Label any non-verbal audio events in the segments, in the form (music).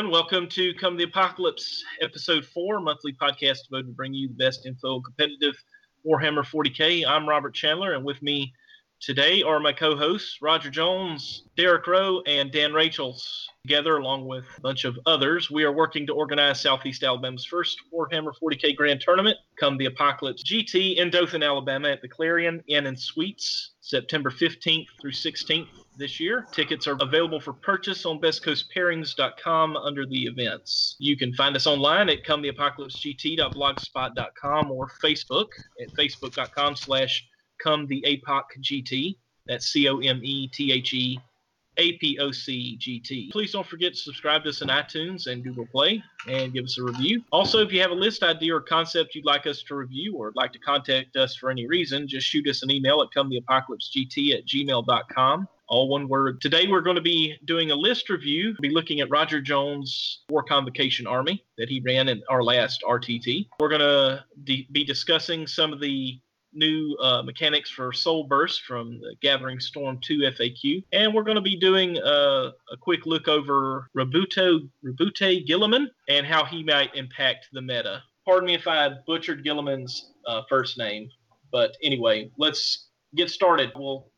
everyone. Welcome to Come the Apocalypse, episode four, monthly podcast devoted to bring you the best info competitive Warhammer 40k. I'm Robert Chandler, and with me today are my co-hosts Roger Jones, Derek Rowe, and Dan Rachels. Together, along with a bunch of others, we are working to organize Southeast Alabama's first Warhammer 40k Grand Tournament, Come the Apocalypse GT in Dothan, Alabama, at the Clarion Inn and Suites, September 15th through 16th this year. Tickets are available for purchase on bestcoastpairings.com under the events. You can find us online at cometheapocalypsegt.blogspot.com or Facebook at facebook.com slash come the APOC GT. That's C O M E T H E A P O C G T. Please don't forget to subscribe to us on iTunes and Google Play and give us a review. Also, if you have a list idea or concept you'd like us to review or like to contact us for any reason, just shoot us an email at cometheapocalypsegt at gmail.com all one word. Today we're going to be doing a list review. We'll be looking at Roger Jones' War Convocation Army that he ran in our last RTT. We're going to de- be discussing some of the new uh, mechanics for Soul Burst from the Gathering Storm 2 FAQ. And we're going to be doing a, a quick look over Roboute, Roboute Guilliman and how he might impact the meta. Pardon me if I butchered Guilliman's uh, first name, but anyway, let's get started. We'll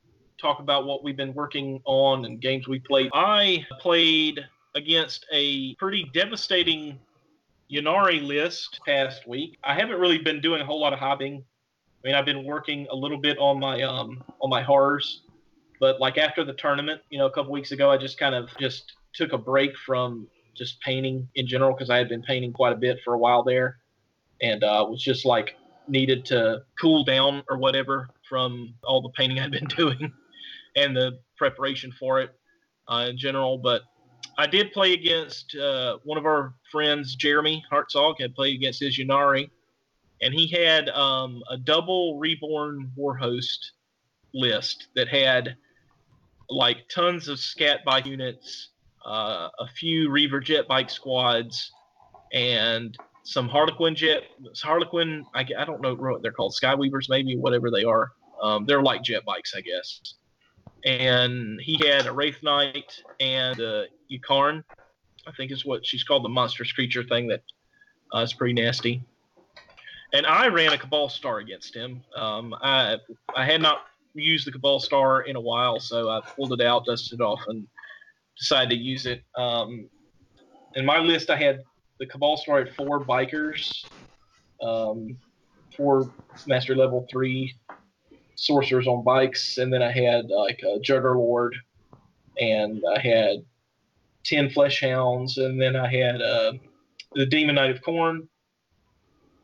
talk about what we've been working on and games we played. I played against a pretty devastating Ynnari list past week. I haven't really been doing a whole lot of hobbing. I mean, I've been working a little bit on my um on my horrors, but like after the tournament, you know, a couple weeks ago, I just kind of just took a break from just painting in general because I had been painting quite a bit for a while there, and uh, was just like needed to cool down or whatever from all the painting I'd been (laughs) doing and the preparation for it uh, in general. But I did play against uh, one of our friends, Jeremy Hartzog, had played against his Ynnari, and he had um, a double reborn warhost list that had like tons of scat bike units, uh, a few Reaver jet bike squads, and some Harlequin jet Harlequin. I, I don't know what they're called, Skyweavers maybe, whatever they are. Um, they're like jet bikes, I guess and he had a Wraith Knight and a Yncarne, I think is what she's called, the monstrous creature thing that uh, is pretty nasty. And I ran a Cabal Star against him. Um, I I had not used the Cabal Star in a while, so I pulled it out, dusted it off, and decided to use it. Um, in my list, I had the Cabal Star at four bikers, um, four Master Level three sorcerers on bikes, and then I had like a Juggerlord, and I had ten flesh hounds, and then I had uh, the Demon Knight of Khorne,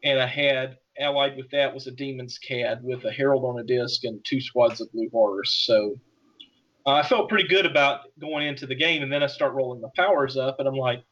and I had allied with that was a Demon's Cad with a Herald on a disc and two squads of blue horrors. So I felt pretty good about going into the game, and then I start rolling the powers up, and I'm like,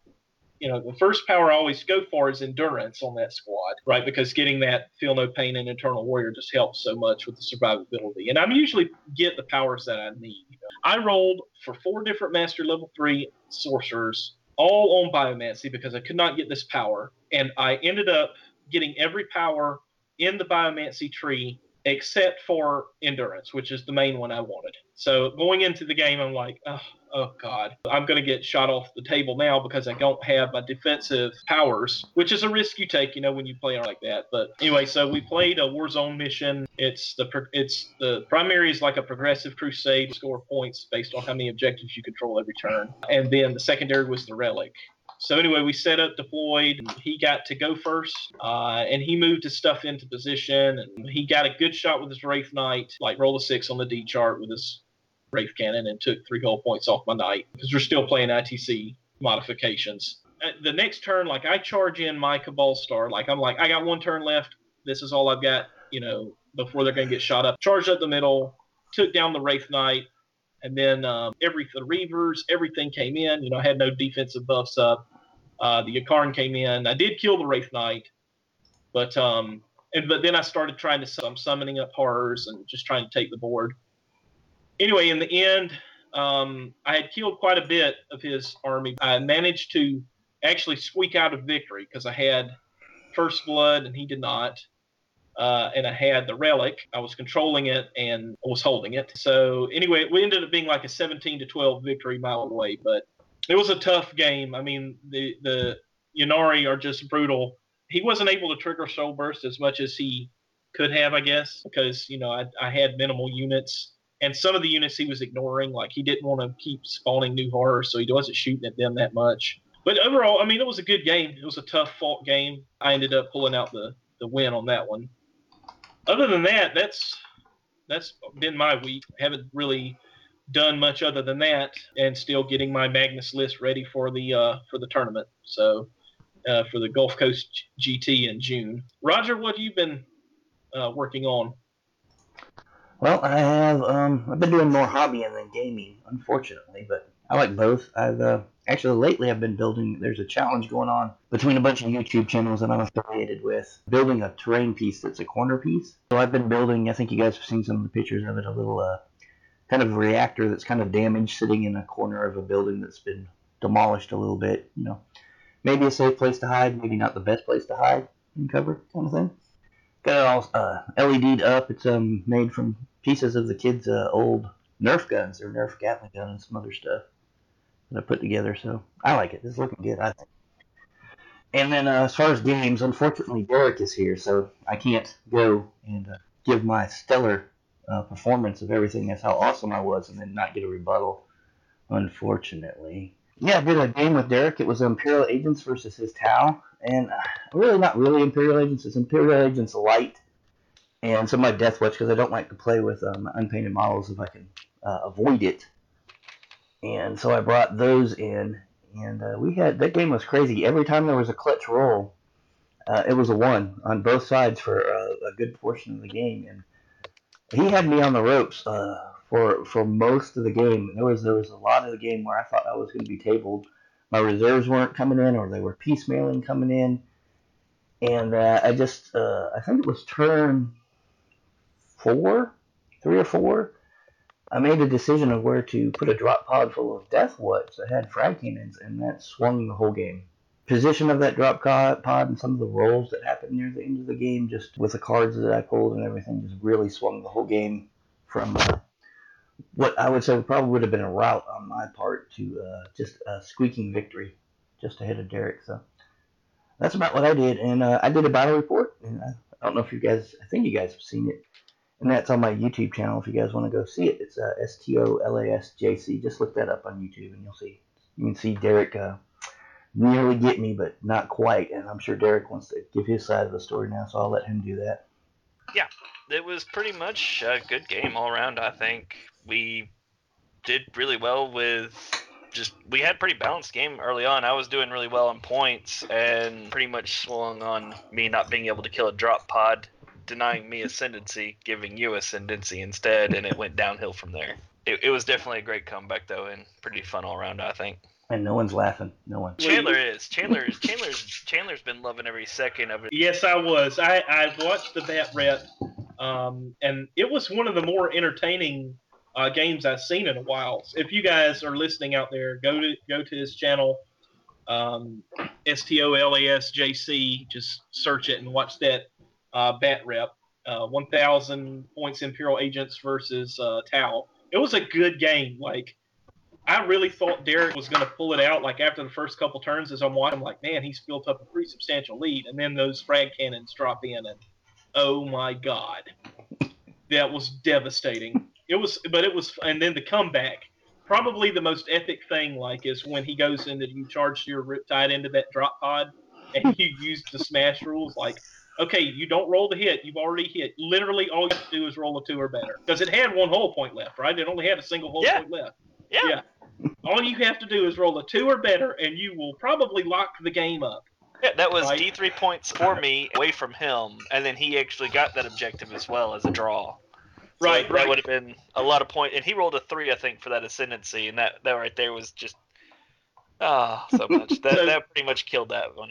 you know, the first power I always go for is endurance on that squad, right? Because getting that feel no pain and eternal warrior just helps so much with the survivability. And I'm usually get the powers that I need. I rolled for four different master level three sorcerers, all on biomancy because I could not get this power. And I ended up getting every power in the biomancy tree except for endurance, which is the main one I wanted. So going into the game, I'm like, oh, oh God, I'm going to get shot off the table now because I don't have my defensive powers, which is a risk you take, you know, when you play like that. But anyway, so we played a Warzone mission. It's the it's the primary is like a progressive crusade, score points based on how many objectives you control every turn, and then the secondary was the relic. So anyway, we set up, deployed. He got to go first, uh, and he moved his stuff into position. And he got a good shot with his Wraith Knight, like roll a six on the D chart with his Wraith Cannon, and took three gold points off my Knight because we're still playing ITC modifications. At the next turn, like I charge in my Cabal Star, like I'm like I got one turn left. This is all I've got, you know, before they're going to get shot up. Charged up the middle, took down the Wraith Knight, and then um, every the Reavers, everything came in. You know, I had no defensive buffs up. Uh, the Yncarne came in. I did kill the Wraith Knight, but um, and but then I started trying to I'm summoning up horrors and just trying to take the board. Anyway, in the end, um, I had killed quite a bit of his army. I managed to actually squeak out a victory because I had first blood and he did not uh, and I had the relic. I was controlling it and was holding it. So anyway, we ended up being like a 17 to 12 victory mile away. But it was a tough game. I mean, the the Ynnari are just brutal. He wasn't able to trigger Soul Burst as much as he could have, I guess, because you know I, I had minimal units, and some of the units he was ignoring. Like he didn't want to keep spawning new horrors, so he wasn't shooting at them that much. But overall, I mean, it was a good game. It was a tough fought game. I ended up pulling out the the win on that one. Other than that, that's that's been my week. I haven't really done much other than that, and still getting my Magnus list ready for the uh, for the tournament. So uh, for the Gulf Coast GT in June. Roger, what have you been uh, working on? Well, I have um, I've been doing more hobbying than gaming, unfortunately, but I like both. I've uh, actually lately I've been building. There's a challenge going on between a bunch of YouTube channels that I'm affiliated with, building a terrain piece that's a corner piece. So I've been building. I think you guys have seen some of the pictures of it. A little uh, kind of reactor that's kind of damaged, sitting in a corner of a building that's been demolished a little bit. You know, maybe a safe place to hide, maybe not the best place to hide and cover, kind of thing. Got it all uh, LED'd up. It's um made from pieces of the kids' uh, old Nerf guns or Nerf Gatling gun and some other stuff that I put together. So I like it. It's looking good, I think. And then uh, as far as games, unfortunately Derek is here, so I can't go and uh, give my stellar uh, performance of everything. That's how awesome I was, and then not get a rebuttal, unfortunately. Yeah, I did a game with Derek. It was Imperial Agents versus his Tau, and uh, really not really Imperial Agents. It's Imperial Agents Light, and some of my Death Watch because I don't like to play with um, unpainted models if I can uh, avoid it. And so I brought those in, and uh, we had that game was crazy. Every time there was a clutch roll, uh, it was a one on both sides for uh, a good portion of the game, and he had me on the ropes uh, for for most of the game. There was there was a lot of the game where I thought I was going to be tabled. My reserves weren't coming in, or they were piecemealing coming in, and uh, I just uh, I think it was turn four, three or four. I made a decision of where to put a drop pod full of death watch that had frag cannons, and that swung the whole game. Position of that drop pod and some of the rolls that happened near the end of the game, just with the cards that I pulled and everything, just really swung the whole game from uh, what I would say probably would have been a rout on my part to uh, just a squeaking victory just ahead of Derek. So that's about what I did. And uh, I did a battle report. And I, I, don't know if you guys, I think you guys have seen it. And that's on my YouTube channel if you guys want to go see it. It's uh, S T O L A S J C. Just look that up on YouTube and you'll see. You can see Derek uh, nearly get me, but not quite. And I'm sure Derek wants to give his side of the story now, so I'll let him do that. Yeah, it was pretty much a good game all around. I think we did really well with just we had pretty balanced game early on. I was doing really well on points and pretty much swung on me not being able to kill a drop pod, denying me ascendancy, giving you ascendancy instead, and it went downhill from there. It, it was definitely a great comeback though, and pretty fun all around. I think. And no one's laughing. No one. Chandler is. Chandler is. Chandler's Chandler's been loving every second of it. Yes, I was. I I watched the bat rep, um, and it was one of the more entertaining uh, games I've seen in a while. If you guys are listening out there, go to go to his channel, um, S T O L A S J C. Just search it and watch that uh, bat rep. Uh, 1,000 points Imperial Agents versus uh, Tau. It was a good game. Like I really thought Derek was going to pull it out. Like after the first couple turns, as I'm watching, I'm like, man, he's built up a pretty substantial lead. And then those frag cannons drop in, and oh my god, that was devastating. It was, but it was, and then the comeback. Probably the most epic thing, like, is when he goes in and you charge your riptide into that drop pod, and (laughs) you use the smash rules. Like, okay, you don't roll the hit. You've already hit. Literally, all you have to do is roll a two or better. Because it had one whole point left, right? It only had a single whole yeah. point left. Yeah. yeah. All you have to do is roll a two or better, and you will probably lock the game up. Yeah, that was right? D3 points for me away from him, and then he actually got that objective as well as a draw. So right, that right. would have been a lot of point, and he rolled a three, I think, for that ascendancy, and that that right there was just ah oh, so much. (laughs) That so, that pretty much killed that one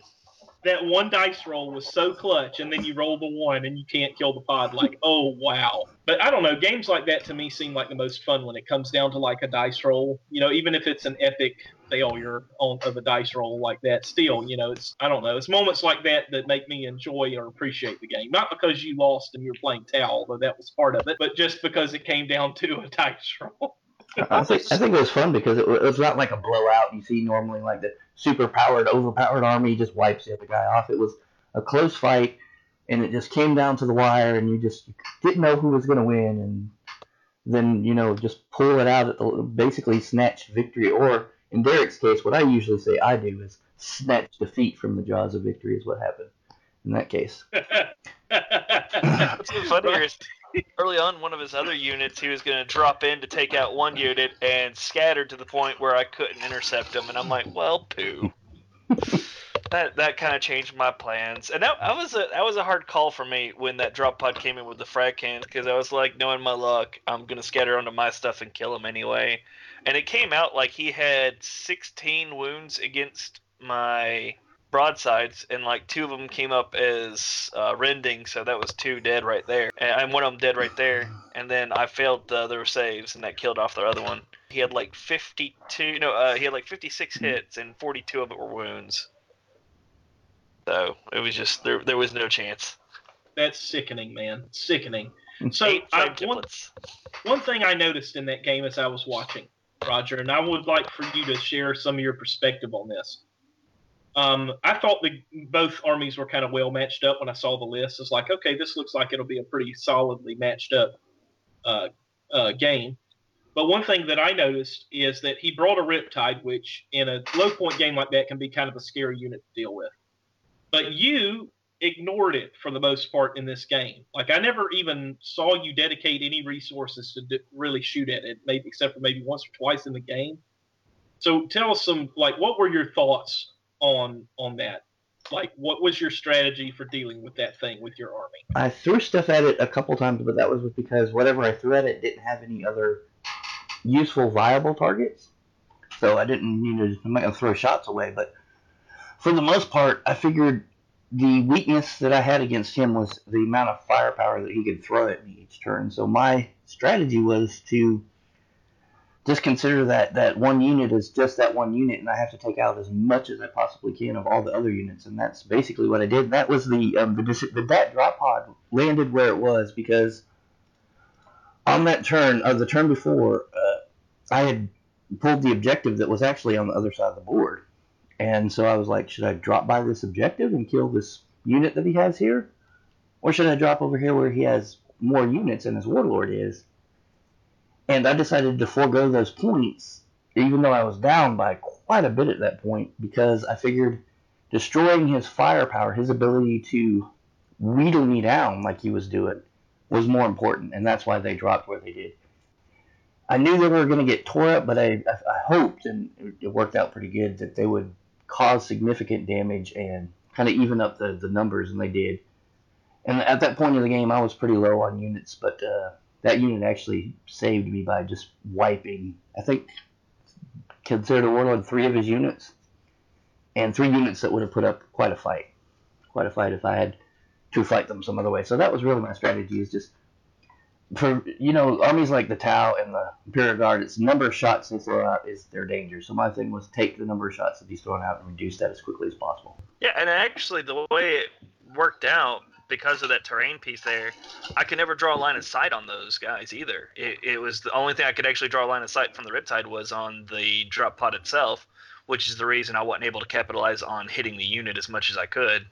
that one dice roll was so clutch, and then you roll the one and you can't kill the pod. Like, (laughs) oh wow! But I don't know. Games like that to me seem like the most fun when it comes down to like a dice roll. You know, even if it's an epic failure on of a dice roll like that, still, you know, it's I don't know. It's moments like that that make me enjoy or appreciate the game. Not because you lost and you're playing Tau, although that was part of it, but just because it came down to a (laughs) dice roll. I think I think it was fun because it, wa- it was not like a blowout you see normally, like the super powered, overpowered army just wipes the other guy off. It was a close fight, and it just came down to the wire, and you just didn't know who was going to win, and then you know just pull it out at the basically snatch victory, or in Derek's case, what I usually say I do is snatch defeat from the jaws of victory is what happened in that case. (laughs) Funnier early on, one of his other units, he was going to drop in to take out one unit and scattered to the point where I couldn't intercept him, and I'm like, well, poo. (laughs) that that kind of changed my plans, and that, that was a that was a hard call for me when that drop pod came in with the frag cans because I was like, knowing my luck, I'm gonna scatter onto my stuff and kill him anyway, and it came out like he had 16 wounds against my broadsides, and like two of them came up as uh, rending, so that was two dead right there, and and one of them dead right there, and then I failed the other saves, and that killed off the other one. He had like 52, no, uh, he had like 56 hits, and 42 of it were wounds. So it was just there. There was no chance. That's sickening, man. Sickening. So I, one, one thing I noticed in that game as I was watching, Roger, and I would like for you to share some of your perspective on this. Um, I thought the both armies were kind of well matched up when I saw the list. It's like, okay, this looks like it'll be a pretty solidly matched up uh, uh, game. But one thing that I noticed is that he brought a Riptide, which in a low point game like that can be kind of a scary unit to deal with. But you ignored it for the most part in this game. Like I never even saw you dedicate any resources to d- really shoot at it, maybe except for maybe once or twice in the game. So tell us some like what were your thoughts on on that? Like what was your strategy for dealing with that thing with your army? I threw stuff at it a couple times, but that was because whatever I threw at it didn't have any other useful, viable targets. So I didn't, you know, I'm not gonna throw shots away. But for the most part, I figured the weakness that I had against him was the amount of firepower that he could throw at me each turn. So my strategy was to just consider that that one unit is just that one unit, and I have to take out as much as I possibly can of all the other units, and that's basically what I did. That was the um, the, the that drop pod landed where it was because on that turn, uh, the turn before, uh, I had pulled the objective that was actually on the other side of the board, and so I was like, should I drop by this objective and kill this unit that he has here, or should I drop over here where he has more units and his warlord is? And I decided to forego those points, even though I was down by quite a bit at that point, because I figured destroying his firepower, his ability to wheedle me down like he was doing, was more important, and that's why they dropped where they did. I knew they were going to get tore up, but I, I, hoped, and it worked out pretty good, that they would cause significant damage and kind of even up the, the numbers, and they did. And at that point in the game, I was pretty low on units, but uh, that unit actually saved me by just wiping, I think, considered a warlord three of his units, and three units that would have put up quite a fight. Quite a fight if I had to fight them some other way. So that was really my strategy, is just for you know armies like the Tau and the Imperial Guard, it's number of shots they throw out is their danger. So my thing was take the number of shots that he's throwing out and reduce that as quickly as possible. Yeah, and actually, the way it worked out because of that terrain piece there, I could never draw a line of sight on those guys either. It, it was the only thing I could actually draw a line of sight from the Riptide was on the drop pod itself, which is the reason I wasn't able to capitalize on hitting the unit as much as I could.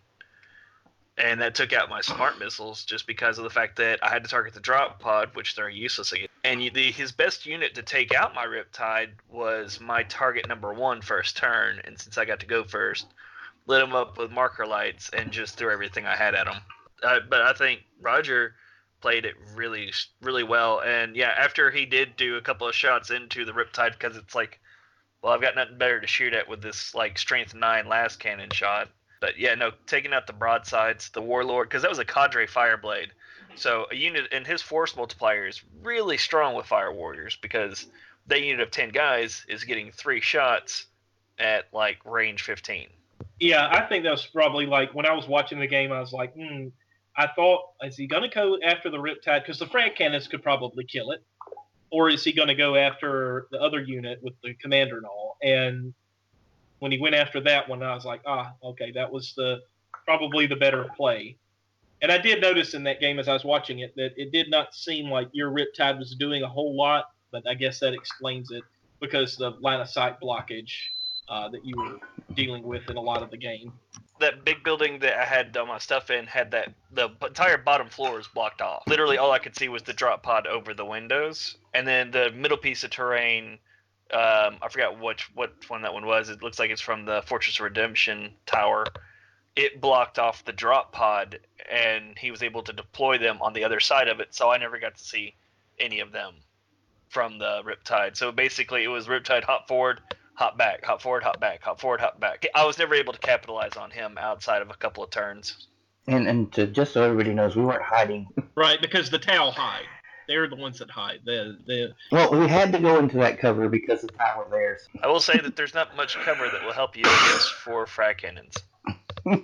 And that took out my smart missiles just because of the fact that I had to target the drop pod, which they're useless against. And the, his best unit to take out my Riptide was my target number one first turn. And since I got to go first, lit him up with marker lights and just threw everything I had at him. But I think Roger played it really, really well. And yeah, after he did do a couple of shots into the Riptide, because it's like, well, I've got nothing better to shoot at with this like strength nine lascannon shot. But yeah, no, taking out the broadsides, the warlord, because that was a cadre fireblade. So a unit and his force multiplier is really strong with fire warriors because that unit of ten guys is getting three shots at like range fifteen. Yeah, I think that was probably like when I was watching the game, I was like, hmm. I thought, is he going to go after the Riptide? Because the frag cannons could probably kill it. Or is he going to go after the other unit with the commander and all? And when he went after that one, I was like, ah, okay, that was the probably the better play. And I did notice in that game as I was watching it that it did not seem like your Riptide was doing a whole lot but I guess that explains it because the line of sight blockage uh, that you were dealing with in a lot of the game. That big building that I had all my stuff in had that the entire bottom floor was blocked off. Literally, all I could see was the drop pod over the windows, and then the middle piece of terrain. Um, I forgot which what one that one was. It looks like it's from the Fortress Redemption tower. It blocked off the drop pod, and he was able to deploy them on the other side of it. So I never got to see any of them from the Riptide. So basically, it was Riptide hop forward, hop back, hop forward, hop back, hop forward, hop back. I was never able to capitalize on him outside of a couple of turns. And and to, just so everybody knows, we weren't hiding. (laughs) Right, because the Tau hide. They're the ones that hide. The the Well, we had to go into that cover because the tower there. I will say that there's not much cover that will help you against four frag cannons. (laughs)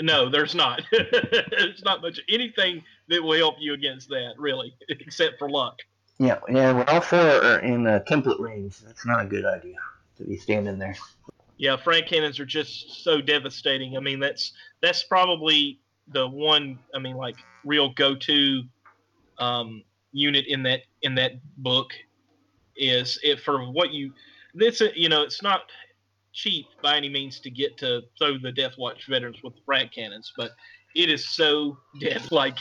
no, there's not. (laughs) there's not much anything that will help you against that, really, except for luck. Yeah, yeah. When all four are in uh, template range, that's not a good idea to be standing there. Yeah, frag cannons are just so devastating. I mean, that's that's probably the one. I mean, like real go-to um, unit in that in that book is it for what you. This you know, it's not cheap by any means to get to throw the Death Watch veterans with frag cannons, but it is so (laughs) death like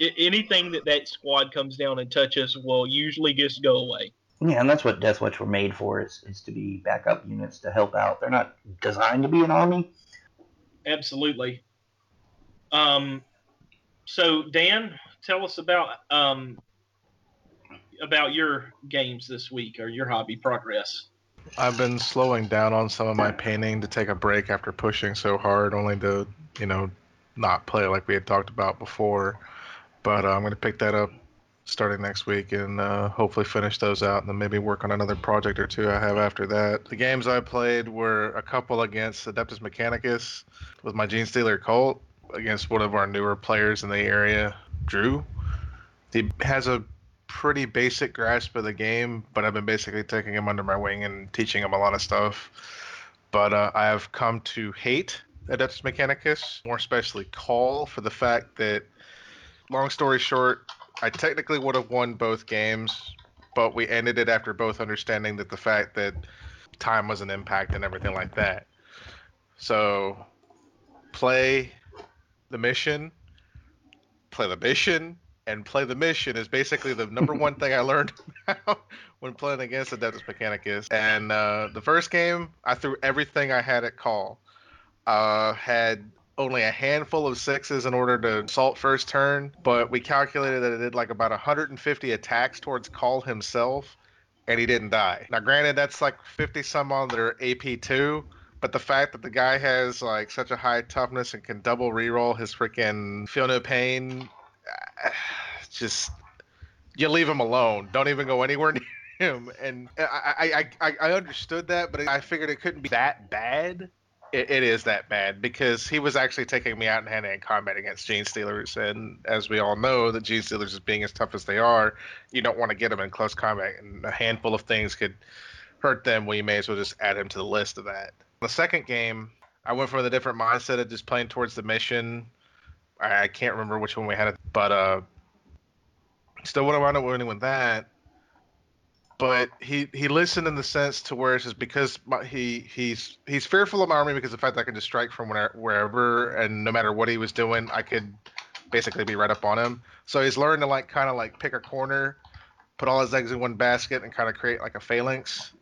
anything that that squad comes down and touches will usually just go away. Yeah, and that's what Death Watch were made for is, is to be backup units to help out. They're not designed to be an army. Absolutely. Um, so Dan, tell us about um, about your games this week or your hobby progress. I've been slowing down on some of my painting to take a break after pushing so hard, only to you know not play like we had talked about before. But uh, I'm going to pick that up starting next week and uh, hopefully finish those out and then maybe work on another project or two I have after that. The games I played were a couple against Adeptus Mechanicus with my Genestealer cult against one of our newer players in the area, Drew. He has a pretty basic grasp of the game, but I've been basically taking him under my wing and teaching him a lot of stuff. But uh, I have come to hate Adeptus Mechanicus, more especially Cawl, for the fact that, long story short, I technically would have won both games, but we ended it after both understanding that the fact that time was an impact and everything like that. So, play the mission, play the mission, and play the mission is basically the number one thing I learned (laughs) when playing against the Adeptus Mechanicus. And uh, the first game, I threw everything I had at Cawl. Uh, had only a handful of sixes in order to assault first turn, but we calculated that it did like about 150 attacks towards Cawl himself, and he didn't die. Now, granted, that's like 50 some on their AP2, but the fact that the guy has like such a high toughness and can double reroll his freaking feel no pain, (sighs) just you leave him alone. Don't even go anywhere (laughs) near him. And I, I, I, I understood that, but I figured it couldn't be that bad it, it is that bad because he was actually taking me out in hand-to-hand combat against Genestealers, and as we all know, that the Genestealers, is being as tough as they are, you don't want to get them in close combat, and a handful of things could hurt them. Well, you may as well just add him to the list of that. The second game, I went from a different mindset of just playing towards the mission. I, I can't remember which one we had, but uh, still would have wound up winning with that but he he listened in the sense to where it says because my, he he's he's fearful of my army because of the fact that I can just strike from wherever, wherever and no matter what he was doing, I could basically be right up on him. So he's learned to like kind of like pick a corner, put all his eggs in one basket, and kind of create like a phalanx,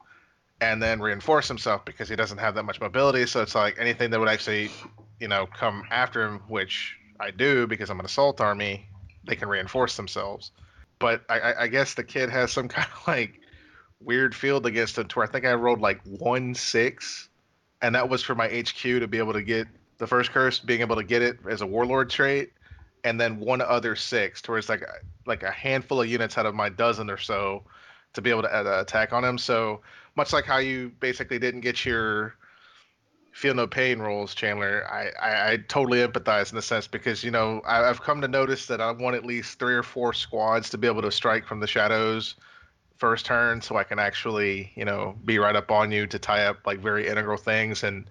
and then reinforce himself because he doesn't have that much mobility. So it's like anything that would actually, you know, come after him, which I do because I'm an assault army, they can reinforce themselves. But I, I guess the kid has some (laughs) kind of like weird field against him to where I think I rolled like one six, and that was for my HQ to be able to get the first curse, being able to get it as a warlord trait, and then one other six, towards like like a handful of units out of my dozen or so to be able to uh, attack on him. So much like how you basically didn't get your feel no pain rolls, Chandler, I, I, I totally empathize in the sense because you know I, I've come to notice that I want at least three or four squads to be able to strike from the shadows first turn so I can actually, you know, be right up on you to tie up like very integral things and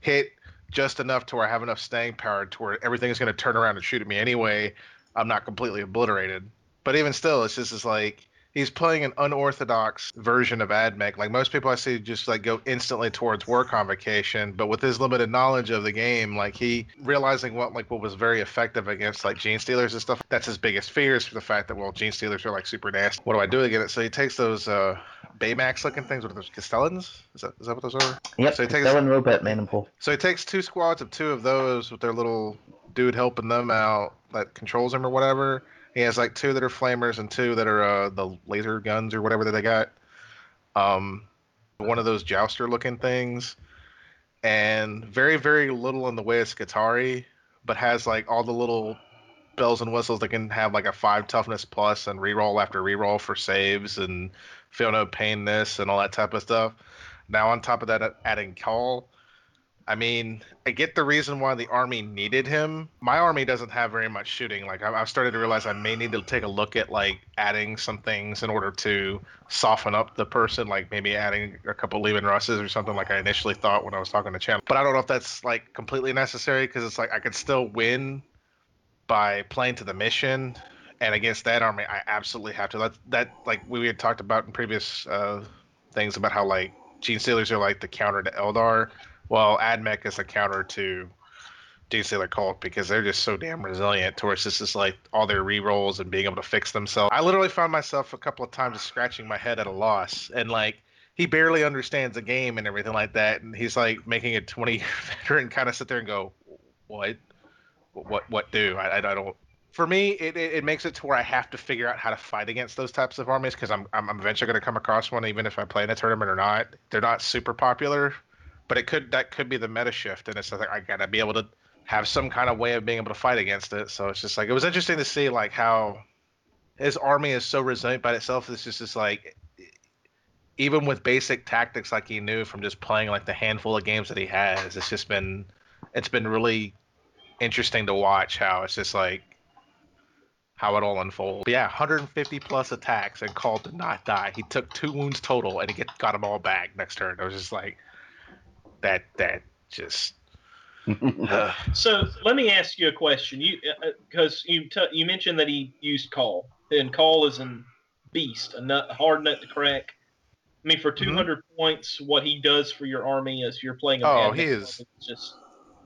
hit just enough to where I have enough staying power to where everything is going to turn around and shoot at me anyway. I'm not completely obliterated. But even still, it's just it's like he's playing an unorthodox version of AdMech. Like most people I see just like go instantly towards war convocation, but with his limited knowledge of the game, like he realizing what like what was very effective against like gene stealers and stuff. That's his biggest fears for the fact that well gene stealers are like super nasty. What do I do against it? So he takes those uh Baymax looking things. What are those? Kastelans? Is that is that what those are? Yep, So he takes Stellan Robot Manifold. so he takes two squads of two of those with their little dude helping them out that controls him or whatever. He has like two that are flamers and two that are uh, the laser guns or whatever that they got. Um, one of those jouster looking things, and very very little in the way of Skitarii, but has like all the little bells and whistles that can have like a five toughness plus and reroll after reroll for saves and feel no pain this and all that type of stuff. Now on top of that, adding Cawl. I mean, I get the reason why the army needed him. My army doesn't have very much shooting. Like I've started to realize I may need to take a look at like adding some things in order to soften up the person, like maybe adding a couple Leman Russes or something like I initially thought when I was talking to Channel. But I don't know if that's like completely necessary because it's like I could still win by playing to the mission. And against that army, I absolutely have to. That that like we had talked about in previous uh, things about how like Gene Stealers are like the counter to Eldar. Well, AdMech is a counter to Gene Stealer Cult because they're just so damn resilient towards this is like all their rerolls and being able to fix themselves. I literally found myself a couple of times scratching my head at a loss. And like he barely understands the game and everything like that. And he's like making a 20 (laughs) veteran kind of sit there and go what? What what do? I, I don't for me it, it, it makes it to where i have to figure out how to fight against those types of armies because I'm, I'm eventually going to come across one even if i play in a tournament or not. They're not super popular but it could that could be the meta shift and it's like i gotta be able to have some kind of way of being able to fight against it so it's just like it was interesting to see like how his army is so resilient by itself it's just just like even with basic tactics like he knew from just playing like the handful of games that he has it's just been it's been really interesting to watch how it's just like how it all unfolds. But yeah, 150 plus attacks and Cawl did not die. He took two wounds total and he get, got them all back next turn. It was just like that. That just. (laughs) uh, So let me ask you a question. You because you t- you mentioned that he used Cawl, and Cawl is a beast, a nut, a hard nut to crack. I mean, for Mm-hmm. 200 points, what he does for your army as you're playing a Oh, bad he is- just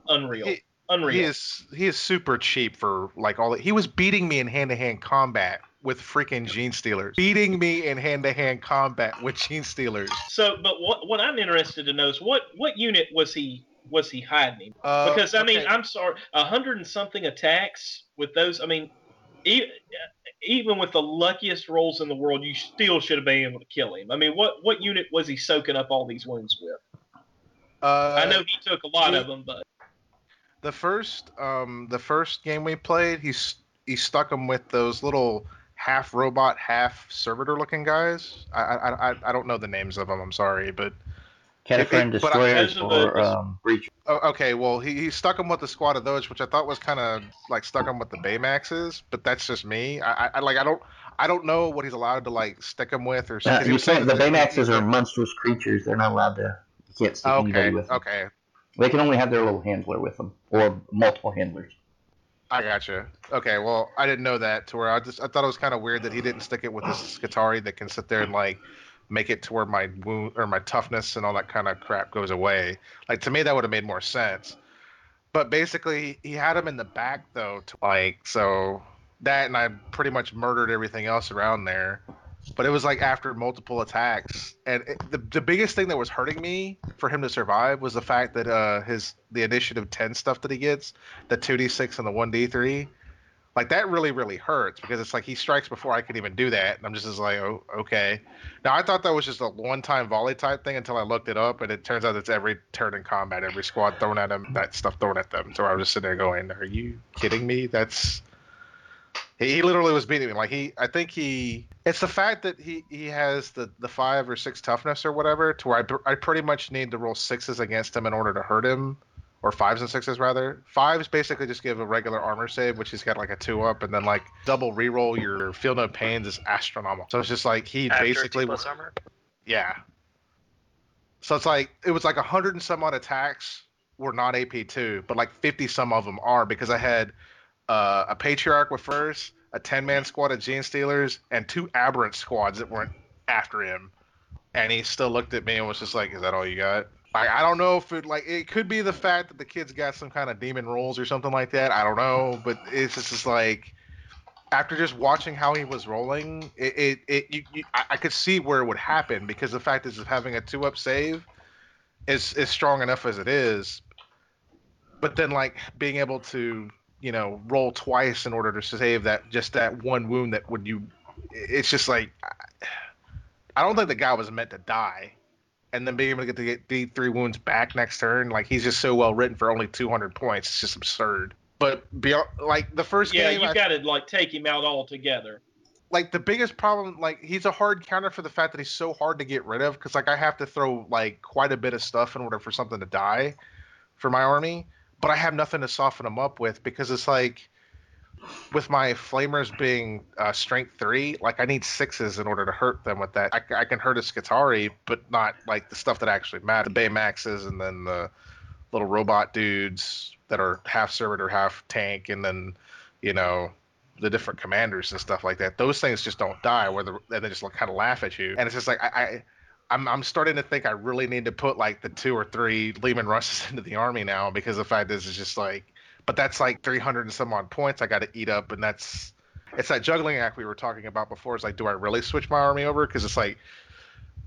unreal. He- unreal. he is he is super cheap for like all. That. He was beating me in hand to hand combat with freaking Gene Stealers. Beating me in hand to hand combat with Gene Stealers. So, but what what I'm interested to know is what what unit was he was he hiding? Uh, Because I mean. I'm sorry, a hundred and something attacks with those. I mean, e- even with the luckiest rolls in the world, you still should have been able to kill him. I mean, what what unit was he soaking up all these wounds with? uh, I know he took a lot he- of them, but the first um the first game we played he's he stuck him with those little half robot half servitor looking guys I, I i i don't know the names of them i'm sorry but Kataphron But I- destroyers Those or um, breach. oh, okay well he, he stuck him with a squad of those which i thought was kind of like stuck him with the baymaxes but that's just me I, I i like i don't i don't know what he's allowed to like stick him with or Uh, something you can't. The Baymaxes are monstrous creatures. They're not allowed to. You can't stick anybody okay with them. okay They can only have their little handler with them, or multiple handlers. I gotcha. Okay, well, I didn't know that to where I just I thought it was kind of weird that he didn't stick it with this Skitarii that can sit there and like make it to where my wound or my toughness and all that kind of crap goes away. Like to me, that would have made more sense. But basically, he had him in the back though, to like so that, and I pretty much murdered everything else around there. But it was like after multiple attacks, and it, the the biggest thing that was hurting me for him to survive was the fact that uh his the initiative ten stuff that he gets, the two d six and the one d three, like that really really hurts because it's like he strikes before I can even do that, and I'm just, just like oh okay. Now I thought that was just a one time volley type thing until I looked it up, and it turns out it's every turn in combat, every squad thrown at him, that stuff thrown at them. So I was just sitting there going, are you kidding me? That's he, he literally was beating me. Like he, I think he. It's the fact that he he has the the five or six toughness or whatever, to where I I pretty much need to roll sixes against him in order to hurt him, or fives and sixes rather. Fives basically just give a regular armor save, which he's got like a two up, and then like double reroll your feel no pains is astronomical. So it's just like he After basically plus armor. yeah. So it's like it was like a hundred and some odd attacks were not AP two, but like fifty some of them are because I had uh, a patriarch with first, a 10 man squad of Gene Stealers, and two Aberrant squads that weren't after him. And he still looked at me and was just like, Is that all you got? I, I don't know if it like it could be the fact that the kid's got some kind of demon rolls or something like that. I don't know, but it's just, just like after just watching how he was rolling, it it, it you, you, I, I could see where it would happen because the fact is of having a two up save is is strong enough as it is, but then like being able to you know roll twice in order to save that just that one wound that would you it's just like I don't think the guy was meant to die and then being able to get to get the three wounds back next turn, like he's just so well written for only 200 points. It's just absurd. But beyond, like the first yeah, game, you got to like take him out altogether. like the biggest problem, like he's a hard counter for the fact that he's so hard to get rid of. Because like I have to throw like quite a bit of stuff in order for something to die for my army, but I have nothing to soften them up with because it's like with my flamers being uh, strength three, like I need sixes in order to hurt them with that. I, I can hurt a Skitarii, but not like the stuff that actually matters. The Baymaxes and then the little robot dudes that are half servitor, or half tank, and then you know the different commanders and stuff like that. Those things just don't die, where the, and they just kind of laugh at you. And it's just like I, I I'm I'm starting to think I really need to put like the two or three Leman Russes (laughs) into the army now because the fact is it's just like, but that's like 300 and some odd points I got to eat up, and that's it's that juggling act we were talking about before. It's like, do I really switch my army over? Because it's like,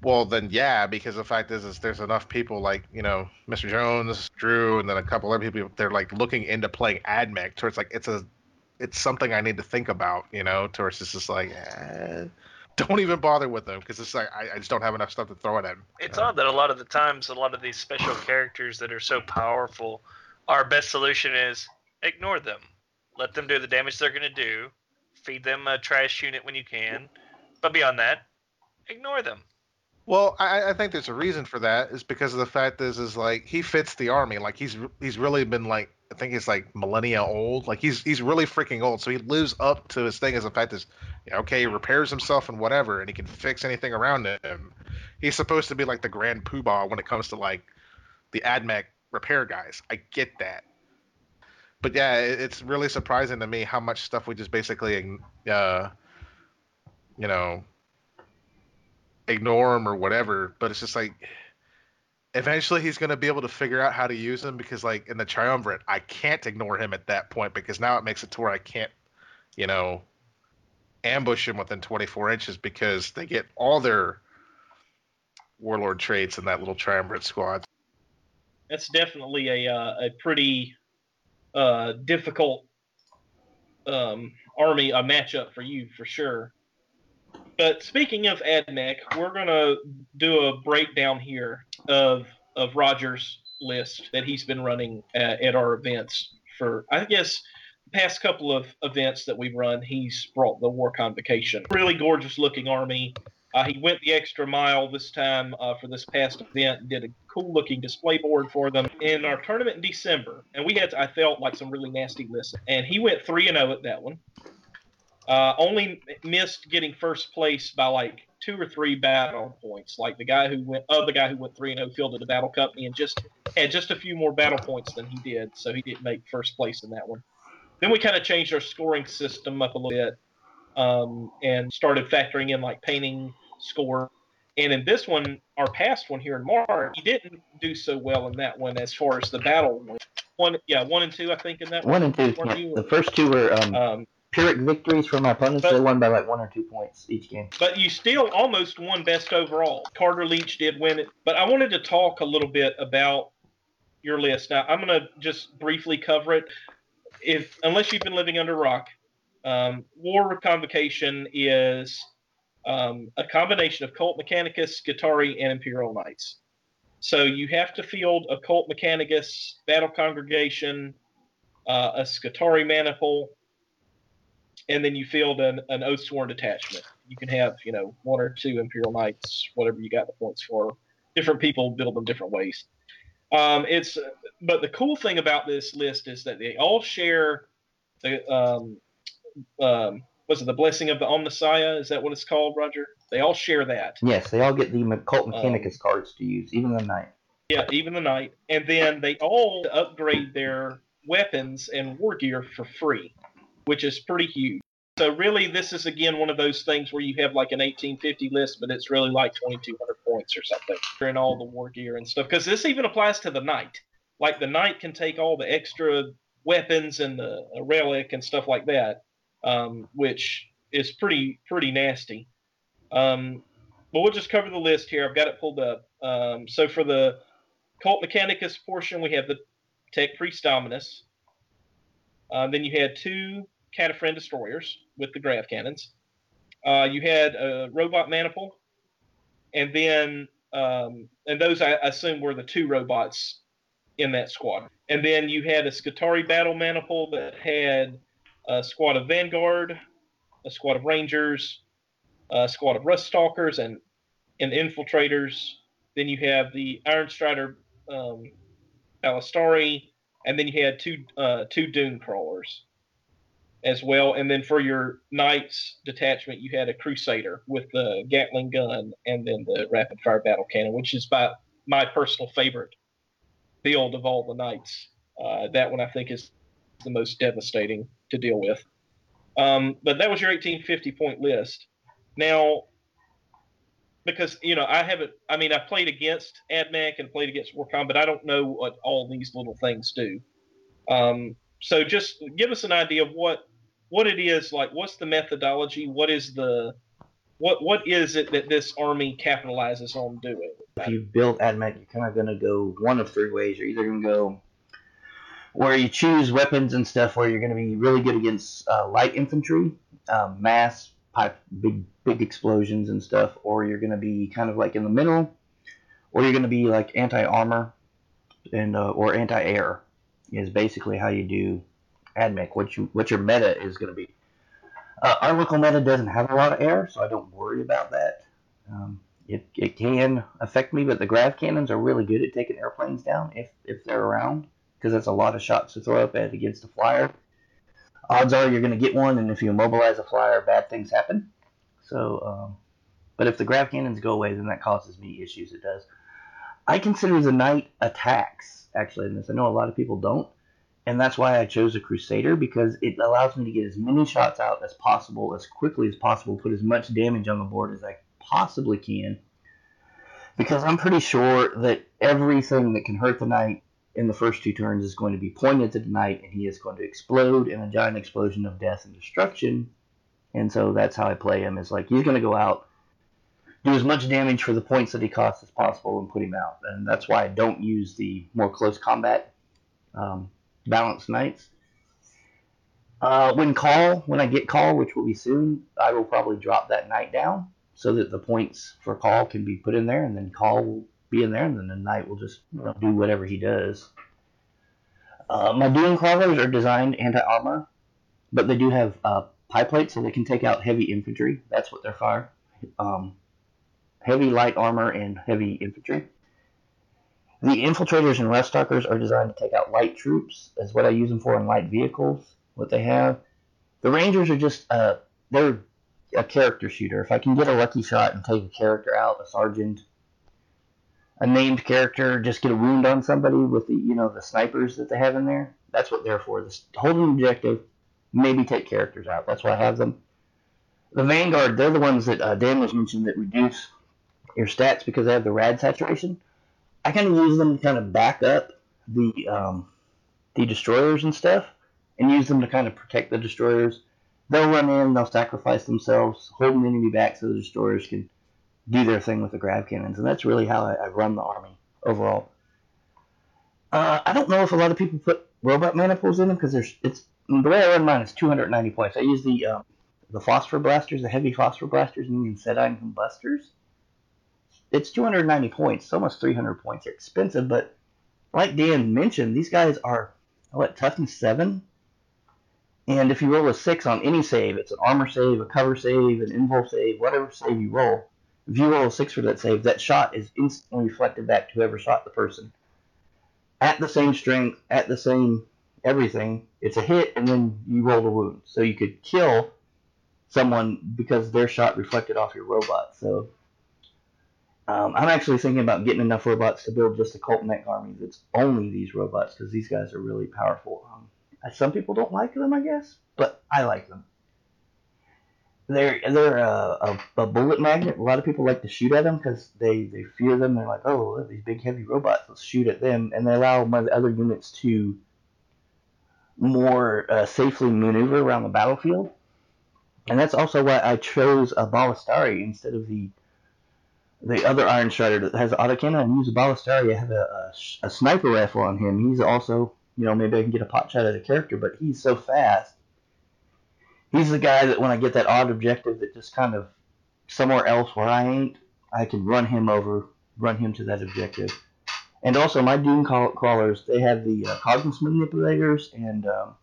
well, then yeah, because the fact is, is there's enough people like you know Mr. Jones, Drew, and then a couple other people. They're like looking into playing AdMech towards like it's a it's something I need to think about, you know, towards it's just like, eh, (laughs) don't even bother with them because it's like I, I just don't have enough stuff to throw at them. It's odd that a lot of the times, a lot of these special characters that are so powerful, our best solution is ignore them. Let them do the damage they're going to do. Feed them a trash unit when you can. But beyond that, ignore them. Well, I, I think there's a reason for that. Is because of the fact is, is like he fits the army. Like he's he's really been like I think he's like millennia old. Like he's he's really freaking old. So he lives up to his thing. As the fact is, okay, he repairs himself and whatever, and he can fix anything around him. He's supposed to be like the grand poobah when it comes to like the AdMech repair guys. I get that. But yeah, it, it's really surprising to me how much stuff we just basically, uh, you know, ignore him or whatever. But it's just like eventually he's going to be able to figure out how to use him because like in the triumvirate, I can't ignore him at that point because now it makes it to where I can't, you know, ambush him within 24 inches because they get all their warlord traits in that little triumvirate squad. That's definitely a uh, a pretty uh, difficult um, army a matchup for you for sure. But speaking of AdMech, we're gonna do a breakdown here of of Roger's list that he's been running at, at our events for I guess past couple of events that we've run. He's brought the War Convocation, really gorgeous looking army. Uh, he went the extra mile this time uh, for this past event did a cool looking display board for them in our tournament in December. And we had, I felt like some really nasty lists. And he went 3 and 0 at that one. Uh, only missed getting first place by like two or three battle points. Like the guy who went, oh, the guy who went 3 and 0 fielded the battle company and just had just a few more battle points than he did. So he didn't make first place in that one. Then we kind of changed our scoring system up a little bit um, and started factoring in like painting score. And in this one, our past one here in March, he didn't do so well in that one as far as the battle went. One, yeah, one and two, I think in that One One and two. Yeah. The first two were um, Um, Pyrrhic victories for my opponents. But- they won by like one or two points each game. but you still almost won best overall. Carter Leach did win it. But I wanted to talk a little bit about your list. Now, I'm going to just briefly cover it. If unless you've been living under rock, um, War of Convocation is um, a combination of Cult Mechanicus, Skitarii, and Imperial Knights. So you have to field a Cult Mechanicus, Battle Congregation, uh, a Skitarii Maniple, and then you field an, an Oath Sworn detachment. You can have, you know, one or two Imperial Knights, whatever you got the points for. Different people build them different ways. Um, it's but the cool thing about this list is that they all share the um, um, was it the blessing of the Omnissiah? Is that what it's called, Roger? They all share that. Yes, they all get the Cult Um, Mechanicus cards to use, even the knight. Yeah, even the knight, and then they all upgrade their weapons and war gear for free, which is pretty huge. so really, this is again one of those things where you have like an 1850 list, but it's really like 2200 points or something. And all the war gear and stuff, because this even applies to the knight. Like the knight can take all the extra weapons and the relic and stuff like that, um, which is pretty pretty nasty. Um, but we'll just cover the list here. I've got it pulled up. Um, so for the Cult Mechanicus portion, we have the Tech Priest Dominus. Uh, then you had two Kataphron destroyers with the grav cannons. Uh, you had a robot maniple, and then um, and those I assume were the two robots in that squad. And then you had a Skitarii battle maniple that had a squad of Vanguard, a squad of Rangers, a squad of Rust Stalkers, and and infiltrators. Then you have the Iron Strider um, and then you had two uh, two Dune crawlers as well. And then for your Knights detachment, you had a Crusader with the Gatling gun and then the rapid fire battle cannon, which is by my personal favorite build of all the Knights. Uh, that one I think is the most devastating to deal with. Um, but that was your 1850 point list. Now, because you know I haven't, I mean I played against AdMech and played against Warcon, but I don't know what all these little things do. Um, so just give us an idea of what what it is like. What's the methodology? What is the what what is it that this army capitalizes on doing? If you build AdMech, you're kind of going to go one of three ways. You're either going to go where you choose weapons and stuff where you're going to be really good against uh, light infantry, um, mass, pipe, big big explosions and stuff, or you're to be kind of like in the middle, or you're to be like anti armor and uh, or anti air is basically how you do AdMech. What you what your meta is to be. Uh, our local meta doesn't have a lot of air, so I don't worry about that. Um, it, it can affect me, but the grav cannons are really good at taking airplanes down if, if they're around, because that's a lot of shots to throw up at against a flyer. Odds are you're going to get one, and if you immobilize a flyer, bad things happen. So, um, but if the grav cannons go away, then that causes me issues. It does. I consider the knight attacks actually in this. I know a lot of people don't, and that's why I chose a Crusader because it allows me to get as many shots out as possible, as quickly as possible, put as much damage on the board as I possibly can. Because I'm pretty sure that everything that can hurt the knight in the first two turns is going to be pointed to the knight, and he is going to explode in a giant explosion of death and destruction. And so that's how I play him. Is like he's going to go out, do as much damage for the points that he costs as possible, and put him out. And that's why I don't use the more close combat um, balanced knights. Uh, when Cawl, when I get Cawl, which will be soon, I will probably drop that knight down so that the points for Cawl can be put in there, and then Cawl will be in there, and then the knight will just you know, do whatever he does. Uh, my Dune crawlers are designed anti-armor, but they do have uh, pie plates, so they can take out heavy infantry. That's what they're for. Um, heavy light armor and heavy infantry. The infiltrators and rust stalkers are designed to take out light troops. That's what I use them for in light vehicles. What they have. The rangers are just uh, they're a character shooter. If I can get a lucky shot and take a character out, a sergeant, a named character, just get a wound on somebody with the you know the snipers that they have in there. That's what they're for. This hold an objective, maybe take characters out. That's why I have them. The Vanguard, they're the ones that uh, Dan was mentioned that reduce your stats because they have the rad saturation. I kind of use them to kind of back up the um, the destroyers and stuff, and use them to kind of protect the destroyers they'll run in, they'll sacrifice themselves, hold an enemy back so the destroyers can do their thing with the grav cannons, and that's really how I, I run the army overall. Uh, I don't know if a lot of people put robot maniples in them because there's it's the way I run mine is 290 points. I use the um, the phosphor blasters, the heavy phosphor blasters, and the Incendine combustors. It's 290 points, almost 300 points. They're expensive, but like Dan mentioned, these guys are what toughness seven and if you roll a six on any save, it's an armor save, a cover save, an invul save, whatever save you roll. If you roll a six for that save, that shot is instantly reflected back to whoever shot the person. At the same strength, at the same everything, it's a hit, and then you roll the wound. So you could kill someone because their shot reflected off your robot. So um, I'm actually thinking about getting enough robots to build just a cult mech army that's only these robots because these guys are really powerful. Um, some people don't like them, I guess, but I like them. They're they're a, a, a bullet magnet. A lot of people like to shoot at them because they, they fear them. They're like, oh, these big heavy robots. Let's shoot at them, and they allow my other units to more uh, safely maneuver around the battlefield. And that's also why I chose a Ballistarii instead of the the other Iron Strider that has autocannon. I use a Ballistarii. I have a, a, a sniper rifle on him. He's also, you know, maybe I can get a pot shot at a character, but he's so fast he's the guy that when I get that odd objective that just kind of somewhere else where I ain't, I can run him over, run him to that objective. And also, my Dune crawlers, they have the uh, manipulators and um,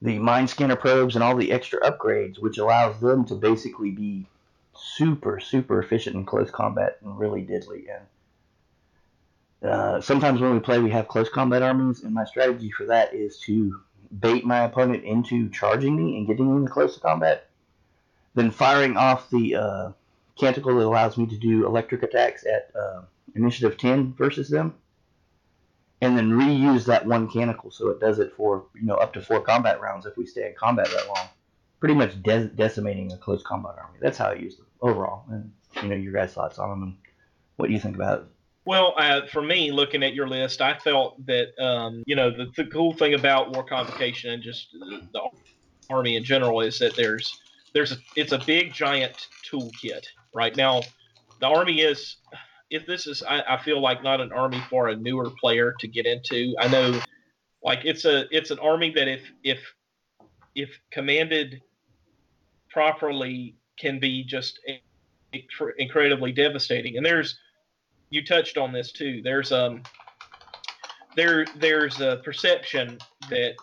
the Mind Scanner probes and all the extra upgrades, which allows them to basically be super, super efficient in close combat and really deadly. And uh, sometimes when we play, we have close combat armies, and my strategy for that is to bait my opponent into charging me and getting into close to combat, then firing off the uh, canticle that allows me to do electric attacks at uh, initiative 10 versus them, and then reuse that one canticle so it does it for you know up to four combat rounds if we stay in combat that long. Pretty much de- decimating a close combat army. That's how I use them overall. And you know your guys' thoughts on them and what you think about it? Well, uh, for me, looking at your list, I felt that um, you know the, the cool thing about War Convocation and just the, army in general is that there's there's a it's a big giant toolkit right now. The army is if this is I, I feel like not an army for a newer player to get into. I know like it's a it's an army that if if if commanded properly can be just incredibly devastating. And there's you touched on this too. There's um there there's a perception that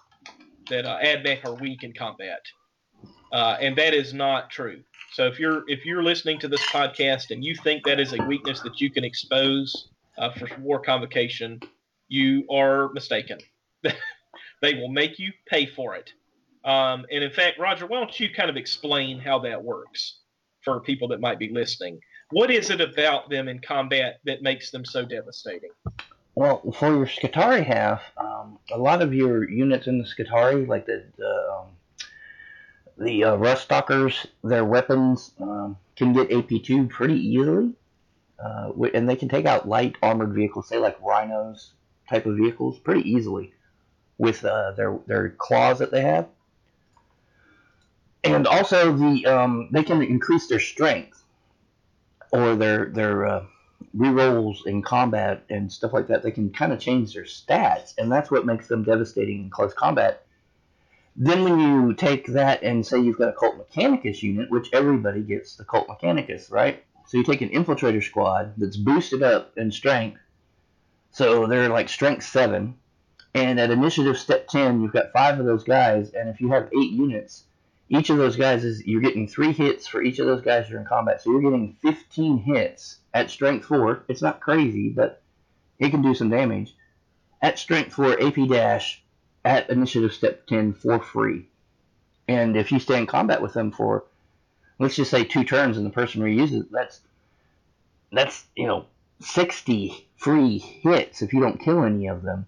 that uh, AdMech are weak in combat, uh, and that is not true. So if you're if you're listening to this podcast and you think that is a weakness that you can expose uh, for war convocation, you are mistaken. (laughs) they will make you pay for it. Um, and in fact, Roger, why don't you kind of explain how that works for people that might be listening? What is it about them in combat that makes them so devastating? Well, for your Skitarii half, um, a lot of your units in the Skitarii, like the the, um, the uh, Rust Stalkers, their weapons um, can get AP2 pretty easily, uh, and they can take out light armored vehicles, say like Rhinos type of vehicles, pretty easily with uh, their their claws that they have. And also the um, they can increase their strength or their their uh, rerolls in combat and stuff like that, they can kind of change their stats, and that's what makes them devastating in close combat. Then when you take that and say you've got a Cult Mechanicus unit, which everybody gets the Cult Mechanicus, right? So you take an Infiltrator squad that's boosted up in strength, so they're like strength 7, and at initiative step 10, you've got five of those guys, and if you have eight units, each of those guys is you're getting three hits for each of those guys you're in combat. So you're getting 15 hits at strength four. It's not crazy, but it can do some damage. At strength four, AP dash at initiative step 10 for free. And if you stay in combat with them for, let's just say two turns, and the person reuses, that's that's you know 60 free hits if you don't kill any of them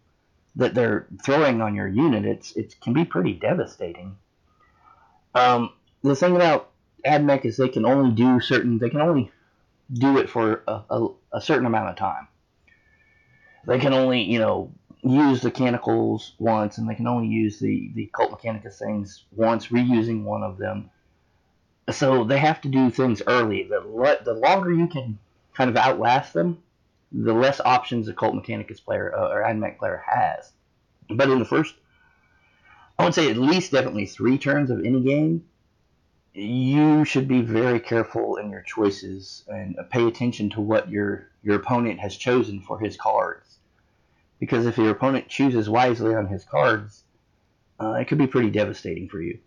that they're throwing on your unit. It's it can be pretty devastating. Um, the thing about AdMech is they can only do certain, they can only do it for a, a, a certain amount of time. They can only, you know, use the mechanicals once, and they can only use the, the Cult Mechanicus things once, reusing one of them. So they have to do things early. The, le- the longer you can kind of outlast them, the less options a Cult Mechanicus player uh, or AdMech player has. But in the first I would say at least definitely three turns of any game, you should be very careful in your choices and pay attention to what your your opponent has chosen for his cards. Because if your opponent chooses wisely on his cards, uh, it could be pretty devastating for you.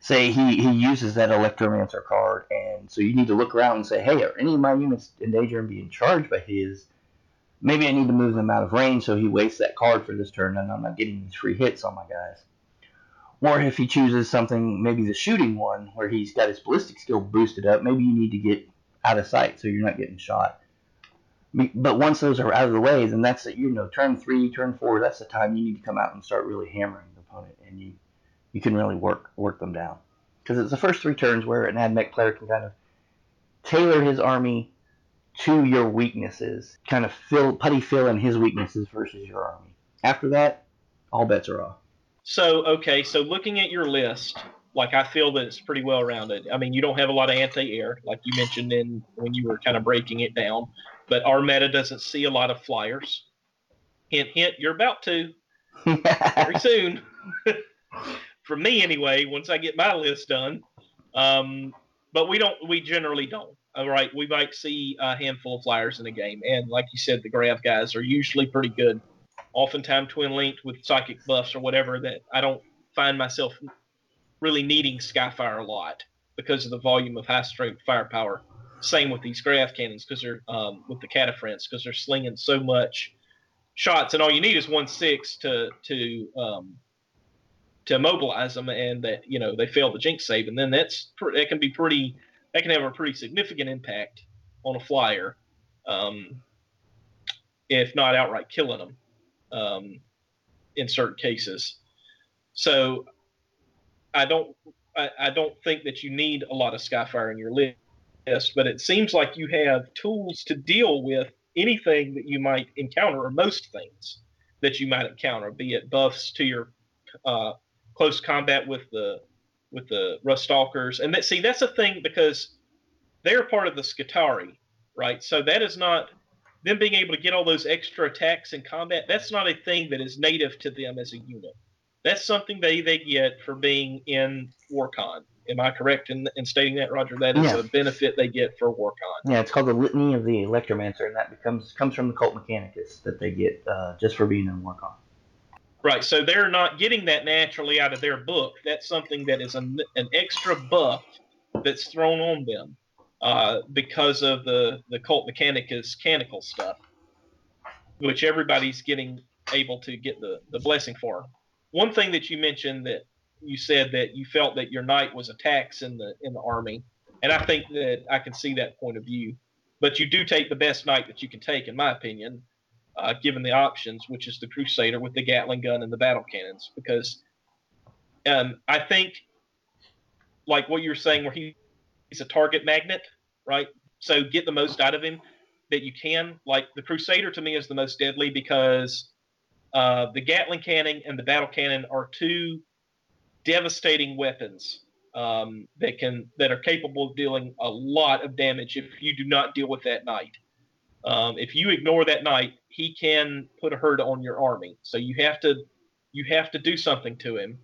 Say he, he uses that Electromancer card, and so you need to look around and say, hey, are any of my units in danger of being charged by his? Maybe I need to move them out of range so he wastes that card for this turn, and I'm not getting these free hits on my guys. Or if he chooses something, maybe the shooting one, where he's got his ballistic skill boosted up, maybe you need to get out of sight so you're not getting shot. But once those are out of the way, then that's it. You know, turn three, turn four. That's the time you need to come out and start really hammering the opponent, and you you can really work work them down. because it's the first three turns where an AdMech player can kind of tailor his army to your weaknesses, kind of fill putty fill in his weaknesses versus your army. After that, all bets are off. So okay, so looking at your list, like I feel that it's pretty well rounded. I mean, you don't have a lot of anti-air, like you mentioned in when you were kind of breaking it down, but our meta doesn't see a lot of flyers. Hint, hint, you're about to very (laughs) soon. (laughs) For me, anyway, once I get my list done. Um, but we don't. We generally don't. All right, we might see a handful of flyers in a game, and like you said, the grav guys are usually pretty good. Oftentimes twin linked with psychic buffs or whatever. That I don't find myself really needing Skyfire a lot because of the volume of high strength firepower. Same with these grav cannons because they're um, with the cataphracts because they're slinging so much shots, and all you need is one six to to um, to immobilize them, and that you know they fail the jink save, and then that's that can be pretty that can have a pretty significant impact on a flyer, um, if not outright killing them um, in certain cases. So I don't I, I don't think that you need a lot of Skyfire in your list, but it seems like you have tools to deal with anything that you might encounter, or most things that you might encounter, be it buffs to your uh, close combat with the with the Rustalkers, and that see that's a thing because they're part of the Skitarii, right? So that is not them being able to get all those extra attacks in combat. That's not a thing that is native to them as a unit. That's something they they get for being in Warcon. Am I correct in, in stating that, Roger? That is Yeah. a benefit they get for Warcon. Yeah, it's called the Litany of the Electromancer, and that becomes comes from the Cult Mechanicus that they get uh, just for being in Warcon. Right. So they're not getting that naturally out of their book. That's something that is an, an extra buff that's thrown on them uh, because of the the cult mechanicus canonical stuff, which everybody's getting able to get the the blessing for. One thing that you mentioned that you said that you felt that your knight was a tax in the in the army, and I think that I can see that point of view. But you do take the best knight that you can take, in my opinion, uh, given the options, which is the Crusader with the Gatling gun and the battle cannons, because um, I think, like what you were saying, where he, he's a target magnet, right? So get the most out of him that you can. Like the Crusader to me is the most deadly because uh, the Gatling cannon and the battle cannon are two devastating weapons um, that can that are capable of dealing a lot of damage if you do not deal with that knight. Um, if you ignore that knight, he can put a hurt on your army. So you have to you have to do something to him.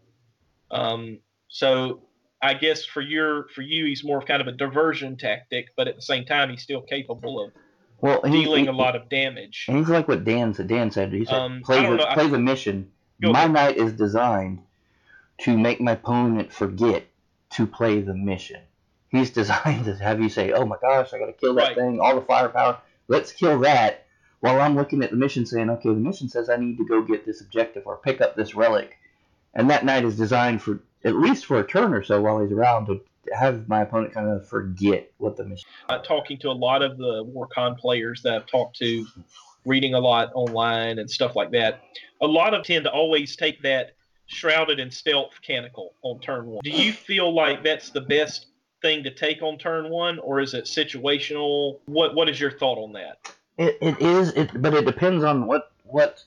Um, so I guess for your for you, he's more of kind of a diversion tactic, but at the same time, he's still capable of Well, dealing he- a lot of damage. And he's like what Dan said. Dan said he said Um, play I don't the know, I- play the mission. My ahead. knight is designed to make my opponent forget to play the mission. He's (laughs) designed to have you say, "Oh my gosh, I got to kill that Right. thing! All the firepower. Let's kill that." While I'm looking at the mission, saying, "Okay, the mission says I need to go get this objective or pick up this relic," and that knight is designed for at least for a turn or so while he's around to have my opponent kind of forget what the mission. uh, talking to a lot of the Warcon players that I've talked to, reading a lot online and stuff like that. A lot of tend to always take that shrouded in stealth canonical on turn one. Do you feel like that's the best thing to take on turn one, or is it situational? What What is your thought on that? It, it is, it, but it depends on what what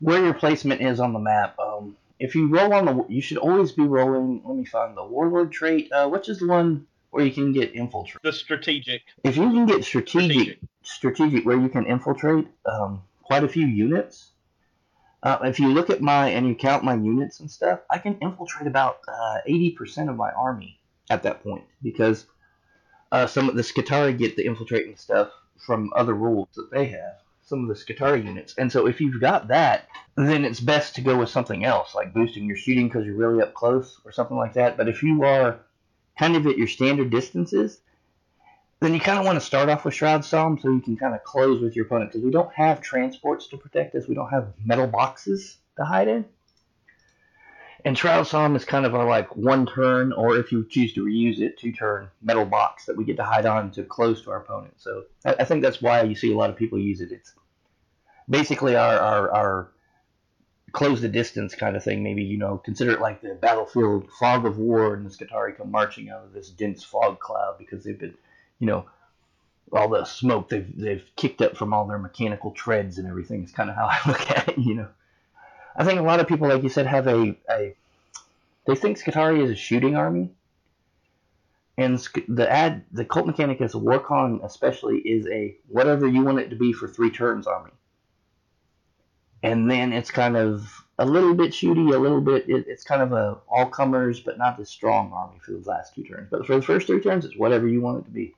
where your placement is on the map. Um, if you roll on the, you should always be rolling. Let me find the warlord trait, uh, which is the one where you can get infiltrate. The strategic. If you can get strategic, Strategic. strategic, where you can infiltrate um, quite a few units. Uh, if you look at my and you count my units and stuff, I can infiltrate about uh, eighty percent of my army at that point because uh, some of the Skitarii get the infiltrating stuff from other rules that they have. Some of the Skitarii units, and so if you've got that, then it's best to go with something else, like boosting your shooting because you're really up close or something like that. But if you are kind of at your standard distances, then you kind of want to start off with Shroud Psalm so you can kind of close with your opponent because we don't have transports to protect us. We don't have metal boxes to hide in. And Shroud Psalm is kind of our like one turn, or if you choose to reuse it, two turn metal box that we get to hide on to close to our opponent. So I, I think that's why you see a lot of people use it. It's basically our, our, our close the distance kind of thing. Maybe you know consider it like the battlefield fog of war, and the Skitarii come marching out of this dense fog cloud because they've been, you know, all the smoke they've they've kicked up from all their mechanical treads and everything. Is kind of how (laughs) I look at it. You know, I think a lot of people, like you said, have a a they think Skitarii is a shooting army. And the ad, the cult mechanic as a Warcon especially is a whatever you want it to be for three turns army and then it's kind of a little bit shooty, a little bit. It, it's kind of a all comers, but not the strong army for the last two turns. But for the first three turns, it's whatever you want it to be.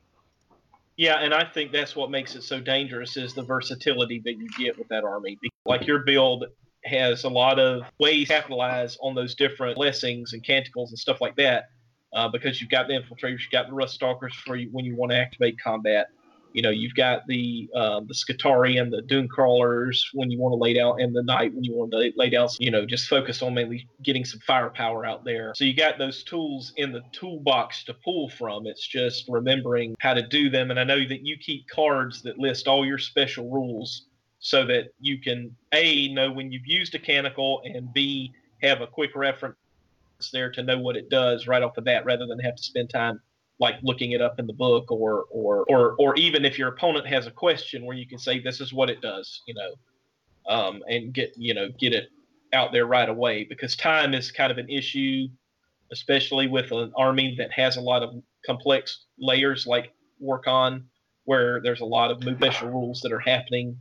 Yeah, and I think that's what makes it so dangerous is the versatility that you get with that army. Like your build has a lot of ways to capitalize on those different blessings and canticles and stuff like that. Uh, because you've got the infiltrators, you've got the rust stalkers for you when you want to activate combat. You know, you've got the uh, the Skitarii and the Dune crawlers when you want to lay down, and the night when you want to lay down. You know, just focus on mainly getting some firepower out there. So you got those tools in the toolbox to pull from. It's just remembering how to do them. And I know that you keep cards that list all your special rules so that you can a know when you've used a canticle and b have a quick reference there to know what it does right off the bat rather than have to spend time like looking it up in the book or or or or even if your opponent has a question where you can say this is what it does you know um, and get you know get it out there right away because time is kind of an issue especially with an army that has a lot of complex layers like Warcon where there's a lot of special rules that are happening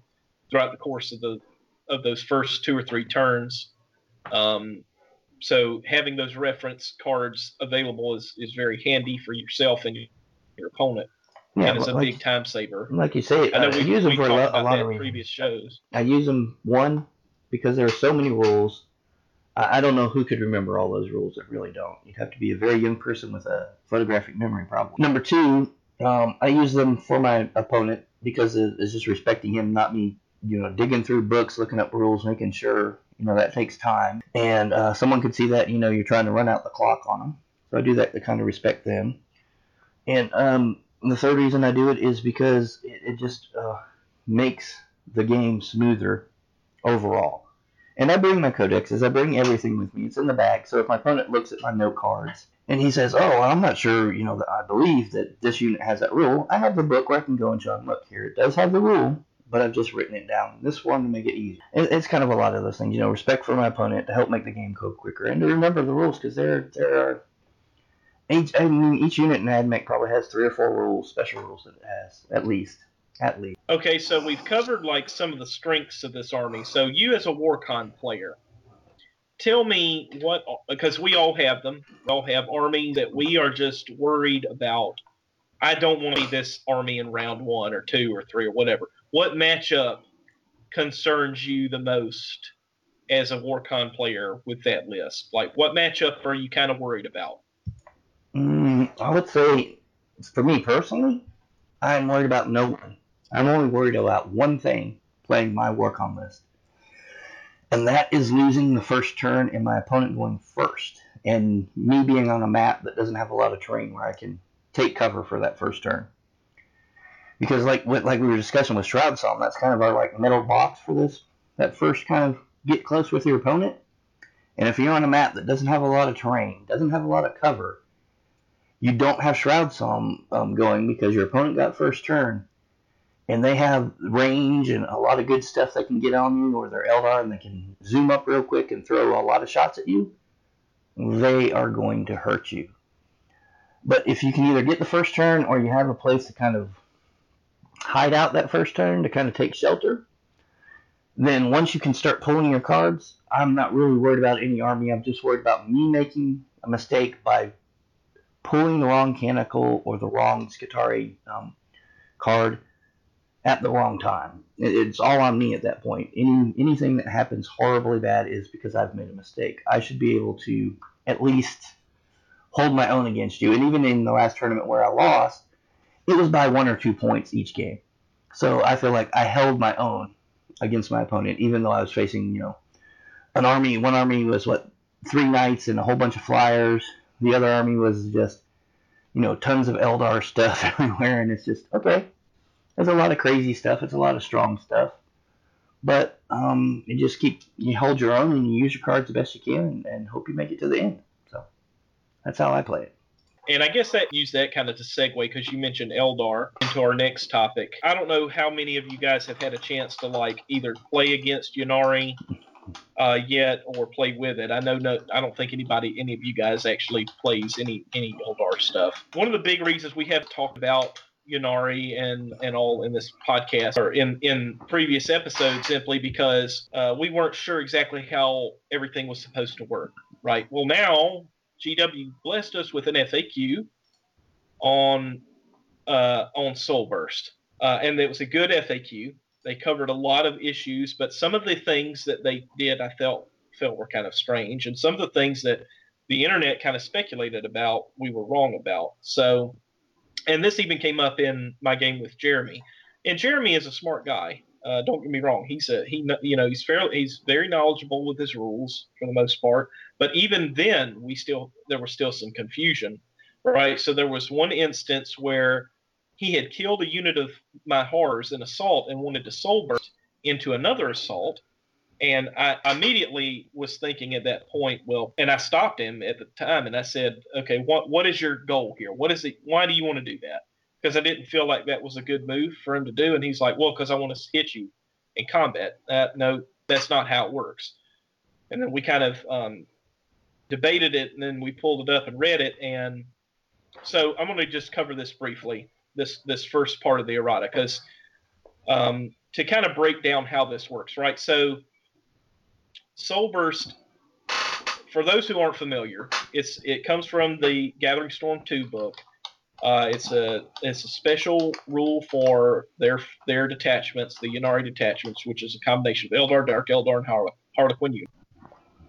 throughout the course of the of those first two or three turns. Um, so having those reference cards available is, is very handy for yourself and your opponent. Yeah, and it's a like, big time saver. Like you say, I, know uh, we, use them for a lot, a lot of previous shows. I use them one because there are so many rules. I, I don't know who could remember all those rules. I really don't. You'd have to be a very young person with a photographic memory problem. Number two, um, I use them for my opponent because it's just respecting him, not me, you know, digging through books, looking up rules, making sure you know that takes time, and uh, someone could see that you know you're trying to run out the clock on them. So I do that to kind of respect them. And um, the third reason I do it is because it, it just uh, makes the game smoother overall. And I bring my codexes, I bring everything with me. It's in the bag. So if my opponent looks at my note cards and he says, "Oh, well, I'm not sure, you know, that I believe that this unit has that rule," I have the book where I can go and show him, "Look, here it does have the rule but I've just written it down. This one to make it easy. it's kind of a lot of those things, you know, respect for my opponent to help make the game go quicker, and to remember the rules because there there are each I mean each unit in AdMech probably has three or four rules, special rules that it has at least. At least. Okay, so we've covered like some of the strengths of this army. So you as a Warcon player, tell me what because we all have them. We all have armies that we are just worried about. I don't want to be this army in round one or two or three or whatever what matchup concerns you the most as a Warcon player with that list? Like, what matchup are you kind of worried about? Mm, I would say, for me personally, I'm worried about no one. I'm only worried about one thing playing my Warcon list. And that is losing the first turn and my opponent going first. And me being on a map that doesn't have a lot of terrain where I can take cover for that first turn because like like we were discussing with Shroud Psalm, that's kind of our like middle box for this. That first kind of get close with your opponent, and if you're on a map that doesn't have a lot of terrain, doesn't have a lot of cover, you don't have Shroud Psalm um, going because your opponent got first turn, and they have range and a lot of good stuff that can get on you, or they're Eldar and they can zoom up real quick and throw a lot of shots at you. They are going to hurt you. But if you can either get the first turn or you have a place to kind of hide out that first turn to kind of take shelter. Then once you can start pulling your cards, I'm not really worried about any army. I'm just worried about me making a mistake by pulling the wrong Canticle or the wrong Skitarii um, card at the wrong time. It's all on me at that point. Any anything that happens horribly bad is because I've made a mistake. I should be able to at least hold my own against you. And even in the last tournament where I lost, it was by one or two points each game. So I feel like I held my own against my opponent, even though I was facing, you know, an army. One army was what three knights and a whole bunch of flyers. The other army was just, you know, tons of Eldar (laughs) stuff everywhere, and it's just okay. There's a lot of crazy stuff. It's a lot of strong stuff, but um, you just keep you hold your own and you use your cards the best you can and, and hope you make it to the end. That's how I play it. And I guess that use that kind of to segue because you mentioned Eldar into our next topic. I don't know how many of you guys have had a chance to like either play against Ynnari uh, yet or play with it. I know no, I don't think anybody, any of you guys actually plays any any Eldar stuff. One of the big reasons we have talked about Ynnari and and all in this podcast or in in previous episodes simply because uh, we weren't sure exactly how everything was supposed to work. Right. Well, now GW blessed us with an FAQ on uh, on Soulburst, uh, and it was a good FAQ. They covered a lot of issues, but some of the things that they did, I felt felt were kind of strange, and some of the things that the internet kind of speculated about, we were wrong about. So, and this even came up in my game with Jeremy, and Jeremy is a smart guy. Uh, don't get me wrong; he's a he, you know, he's fairly he's very knowledgeable with his rules for the most part. But even then, we still there was still some confusion, right? So there was one instance where he had killed a unit of my horrors in assault and wanted to soul burst into another assault. And I immediately was thinking at that point, well, and I stopped him at the time and I said, okay, what what is your goal here? What is it? Why do you want to do that? Because I didn't feel like that was a good move for him to do. And he's like, well, because I want to hit you in combat. Uh, no, that's not how it works. And then we kind of um, debated it, and then we pulled it up and read it. And so I'm going to just cover this briefly, this this first part of the errata, because um, to kind of break down how this works, right? So Soulburst, for those who aren't familiar, it's it comes from the Gathering Storm 2 book. Uh, it's a it's a special rule for their their detachments, the Ynnari detachments, which is a combination of Eldar, Dark Eldar, and Harlequin unit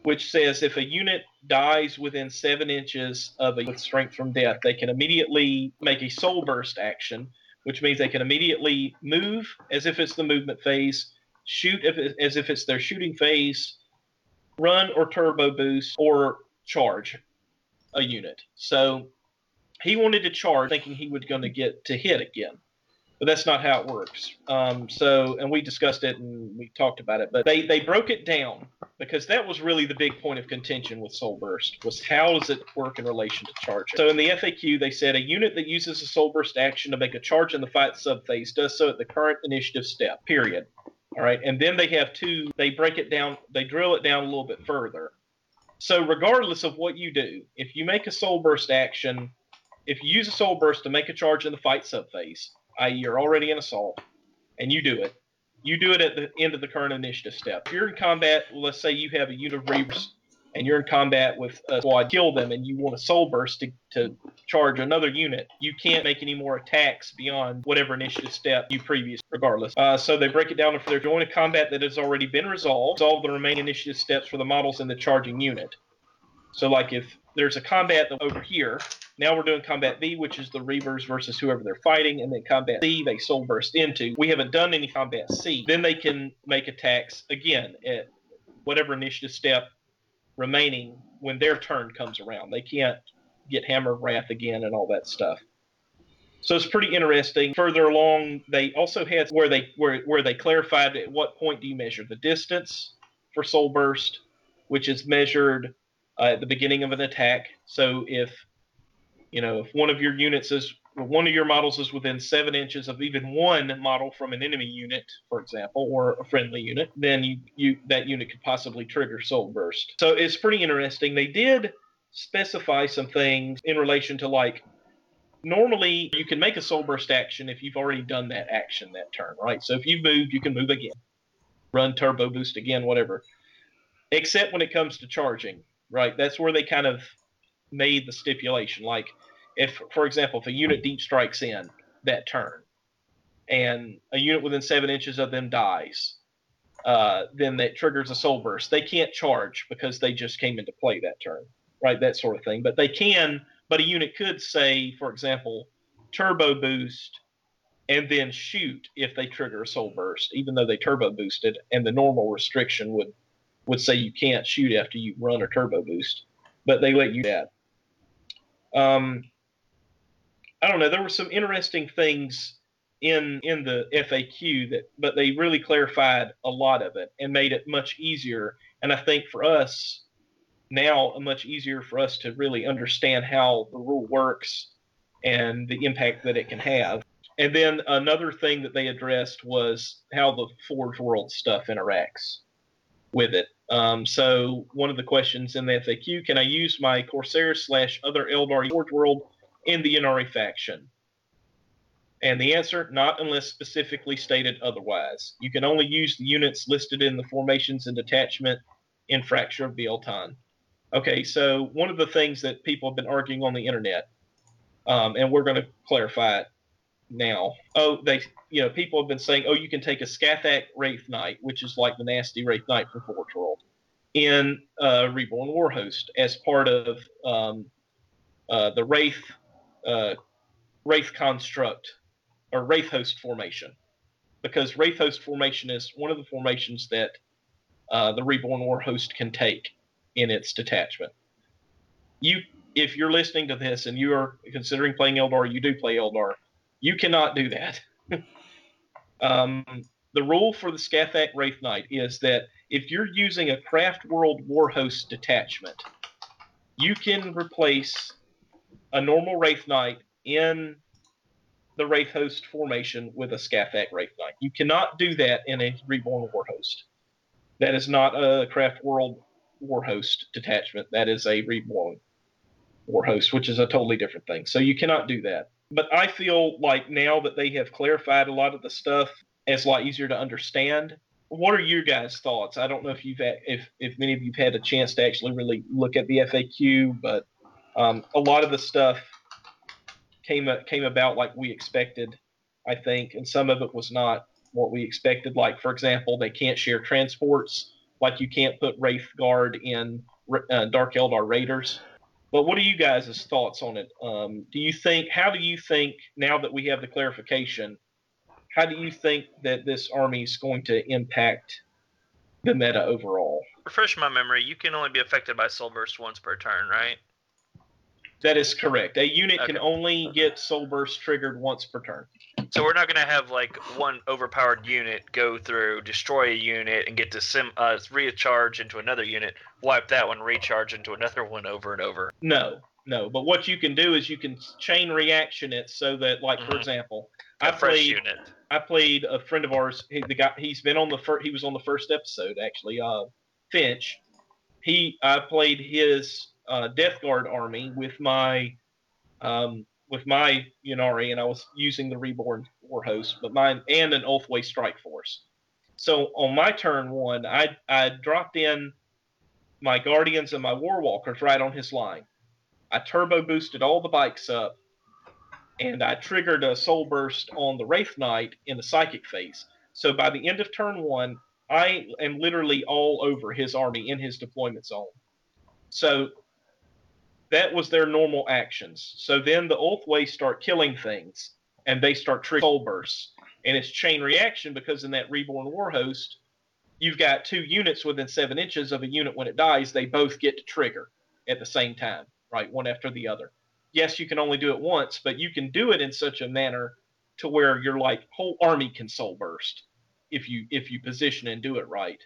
which says if a unit dies within seven inches of a strength from death, they can immediately make a soul burst action, which means they can immediately move as if it's the movement phase, shoot if as if it's their shooting phase, run or turbo boost, or charge a unit. So he wanted to charge, thinking he was going to get to hit again but that's not how it works. Um, so, and we discussed it and we talked about it, but they, they broke it down because that was really the big point of contention with Soul Burst was how does it work in relation to charging? So in the FAQ, they said a unit that uses a Soul Burst action to make a charge in the fight subphase does so at the current initiative step, period. All right. And then they have two, they break it down, they drill it down a little bit further. So regardless of what you do, if you make a Soul Burst action, if you use a Soul Burst to make a charge in the fight subphase, i.e., you're already in assault, and you do it. You do it at the end of the current initiative step. If you're in combat, let's say you have a unit of Reavers and you're in combat with a squad, kill them, and you want a soul burst to, to charge another unit, you can't make any more attacks beyond whatever initiative step you previous, regardless. Uh, so they break it down if they're joining combat that has already been resolved, solve the remaining initiative steps for the models in the charging unit. So, like if there's a combat over here, now we're doing combat B, which is the Reavers versus whoever they're fighting, and then combat C they soul burst into. We haven't done any combat C. Then they can make attacks again at whatever initiative step remaining when their turn comes around. They can't get Hammer Wrath again and all that stuff. So it's pretty interesting. Further along, they also had where they where where they clarified at what point do you measure the distance for soul burst, which is measured uh, at the beginning of an attack. So if you know, if one of your units is one of your models is within seven inches of even one model from an enemy unit, for example, or a friendly unit, then you, you that unit could possibly trigger Soul Burst. So it's pretty interesting. They did specify some things in relation to like normally you can make a Soul Burst action if you've already done that action that turn, right? So if you've moved, you can move again, run Turbo Boost again, whatever. Except when it comes to charging, right? That's where they kind of made the stipulation. Like, if, for example, if a unit deep strikes in that turn, and a unit within seven inches of them dies, uh, then that triggers a soul burst. They can't charge because they just came into play that turn, right? That sort of thing. But they can. But a unit could say, for example, turbo boost and then shoot if they trigger a soul burst, even though they turbo boosted, and the normal restriction would would say you can't shoot after you run a turbo boost, but they let you that. Um, I don't know. There were some interesting things in in the FAQ that, but they really clarified a lot of it and made it much easier. And I think for us now, much easier for us to really understand how the rule works and the impact that it can have. And then another thing that they addressed was how the Forge World stuff interacts with it. Um, so one of the questions in the FAQ: Can I use my Corsair slash other Eldar Forge World in the Ynnari faction? And the answer: Not unless specifically stated otherwise. You can only use the units listed in the formations and detachment in Fracture of Biel-Tan. Okay, so one of the things that people have been arguing on the internet, um, and we're going to clarify it now. Oh, they, you know, people have been saying, oh, you can take a Scathach Wraith Knight, which is like the nasty Wraith Knight from Forge World, in uh, Reborn Warhost as part of um, uh, the Wraith uh, Wraith construct or Wraith Host formation, because Wraith Host formation is one of the formations that uh, the Reborn Warhost can take in its detachment. You, if you're listening to this and you are considering playing Eldar, you do play Eldar you cannot do that. (laughs) um, the rule for the Scathach Wraith Knight is that if you're using a Craft World Warhost detachment, you can replace a normal Wraith Knight in the Wraith Host formation with a Scathach Wraith Knight. You cannot do that in a Reborn Warhost. That is not a Craft World Warhost detachment. That is a Reborn Warhost, which is a totally different thing. So you cannot do that but I feel like now that they have clarified a lot of the stuff, it's a lot easier to understand. What are your guys' thoughts? I don't know if you've had, if if many of you've had a chance to actually really look at the FAQ, but um, a lot of the stuff came came about like we expected, I think, and some of it was not what we expected. Like for example, they can't share transports. Like you can't put Wraith Guard in uh, Dark Eldar Raiders. But what are you guys' thoughts on it? Um, do you think? How do you think now that we have the clarification? How do you think that this army is going to impact the meta overall? Refresh my memory. You can only be affected by soul burst once per turn, right? That is correct. A unit okay. can only get soul burst triggered once per turn. So we're not going to have like one overpowered unit go through, destroy a unit, and get to sim uh, recharge into another unit, wipe that one, recharge into another one over and over. No, no. But what you can do is you can chain reaction it so that, like mm-hmm. for example, a I played. Unit. I played a friend of ours. He, the guy he's been on the first. He was on the first episode actually. Uh, Finch. He I played his uh, Death Guard army with my um, with my Ynnari, and I was using the Reborn War Warhost, but mine and an Ulthwé Strike Force. So on my turn one, I I dropped in my Guardians and my Warwalkers right on his line. I turbo boosted all the bikes up, and I triggered a Soul Burst on the Wraith Knight in the Psychic phase. So by the end of turn one, I am literally all over his army in his deployment zone. So that was their normal actions. So then the Ulthwé start killing things, and they start triggering soul bursts, and it's chain reaction because in that reborn warhost, you've got two units within seven inches of a unit when it dies. They both get to trigger at the same time, right, one after the other. Yes, you can only do it once, but you can do it in such a manner to where your like whole army can soul burst if you if you position and do it right.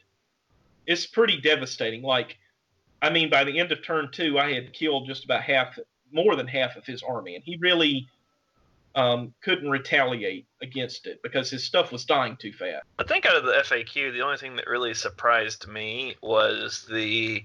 It's pretty devastating. Like I mean, by the end of turn two, I had killed just about half, more than half of his army, and he really um, couldn't retaliate against it because his stuff was dying too fast. I think out of the FAQ, the only thing that really surprised me was the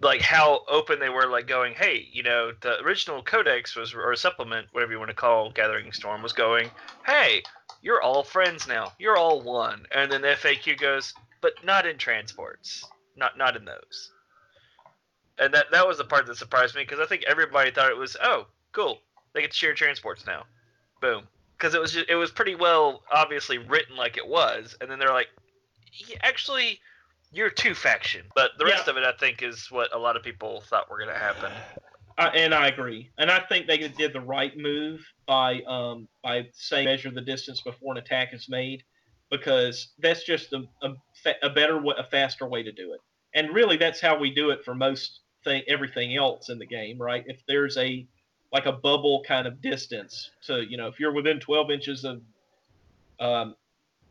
like how open they were, like going, "Hey, you know, the original codex was or supplement, whatever you want to call Gathering Storm, was going, hey, you're all friends now, you're all one," and then the FAQ goes, "But not in transports, not not in those." And that that was the part that surprised me because I think everybody thought it was oh cool they get to share transports now, boom because it was just, it was pretty well obviously written like it was, and then they're like yeah, actually you're two faction, but the rest yeah. of it I think is what a lot of people thought were going to happen. Uh, and I agree, and I think they did the right move by um, by saying measure the distance before an attack is made, because that's just a, a, a better, a faster way to do it. And really, that's how we do it for most thing everything else in the game, right? If there's a like a bubble kind of distance to you know if you're within 12 inches of um,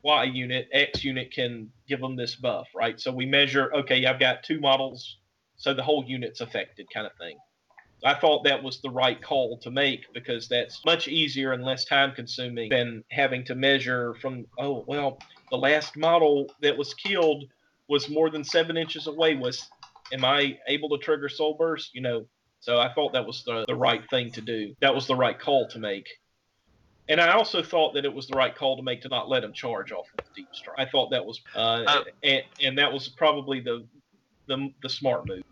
Y unit, X unit can give them this buff, right? So we measure, okay, I've got two models, so the whole unit's affected, kind of thing. I thought that was the right call to make because that's much easier and less time consuming than having to measure from, oh, well, the last model that was killed was more than seven inches away. Was, am I able to trigger Soul Burst? You know, so I thought that was the, the right thing to do. That was the right call to make. And I also thought that it was the right call to make to not let him charge off of the deep strike. I thought that was, uh, Uh, and, and that was probably the, the the smart move.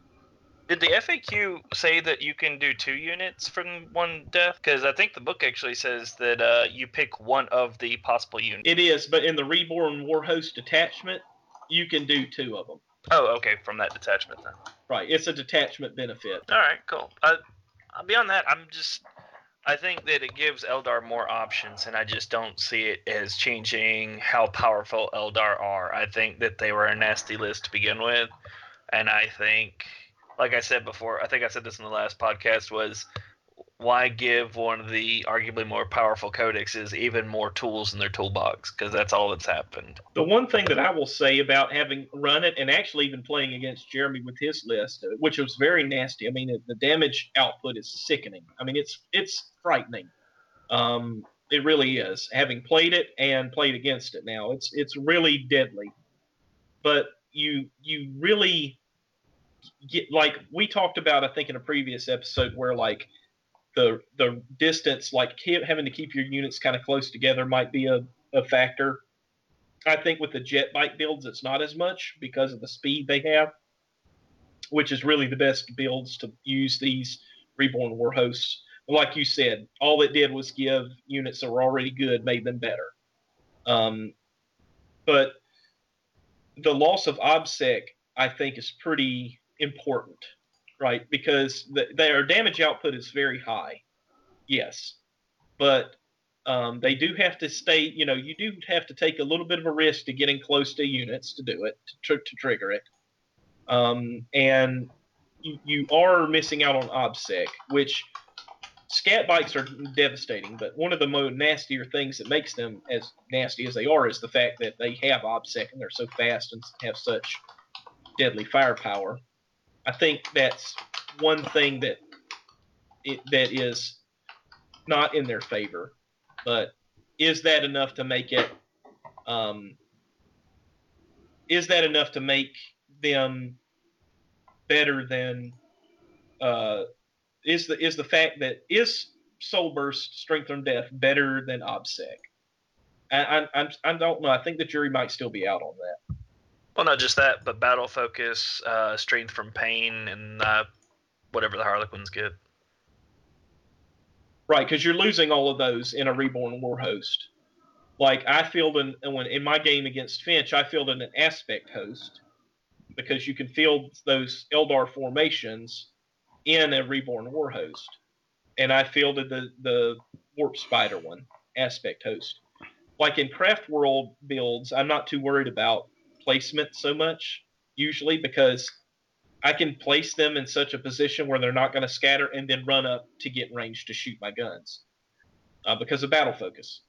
Did the FAQ say that you can do two units from one death? Because I think the book actually says that uh, you pick one of the possible units. It is, but in the Reborn Warhost detachment, you can do two of them. Oh, okay, from that detachment then. Right, it's a detachment benefit. All right, cool. Uh, beyond that, I'm just. I think that it gives Eldar more options, and I just don't see it as changing how powerful Eldar are. I think that they were a nasty list to begin with, and I think, like I said before, I think I said this in the last podcast was, why give one of the arguably more powerful codexes even more tools in their toolbox? Because that's all that's happened. The one thing that I will say about having run it and actually even playing against Jeremy with his list, uh, which was very nasty. I mean, the damage output is sickening. I mean, it's it's frightening. Um, it really is. Having played it and played against it now, it's it's really deadly. But you you really get like we talked about, I think in a previous episode, where like the the distance, like having to keep your units kind of close together, might be a, a factor. I think with the jet bike builds, it's not as much because of the speed they have, which is really the best builds to use these reborn war hosts. Like you said, all it did was give units that were already good, made them better. Um, but the loss of OBSEC, I think, is pretty important, right? Because the, their damage output is very high, yes, but um, they do have to stay. You know, you do have to take a little bit of a risk to getting close to units to do it to, to trigger it, um, and you, you are missing out on OBSEC, which scat bikes are devastating. But one of the most nastier things that makes them as nasty as they are is the fact that they have OBSEC and they're so fast and have such deadly firepower. I think that's one thing that it, that is not in their favor. But is that enough to make it? Um, is that enough to make them better than? Uh, is the is the fact that is Soul Burst Strength from Death better than Obsec? I, I, I don't know. I think the jury might still be out on that. Well, not just that, but battle focus, uh, strength from pain, and uh, whatever the Harlequins get. Right, because you're losing all of those in a reborn war host. Like I fielded in, when in my game against Finch, I fielded an aspect host because you can field those Eldar formations in a reborn war host, and I fielded the the warp spider one aspect host. Like in craft world builds, I'm not too worried about placement so much usually because I can place them in such a position where they're not going to scatter and then run up to get range to shoot my guns uh, because of battle focus.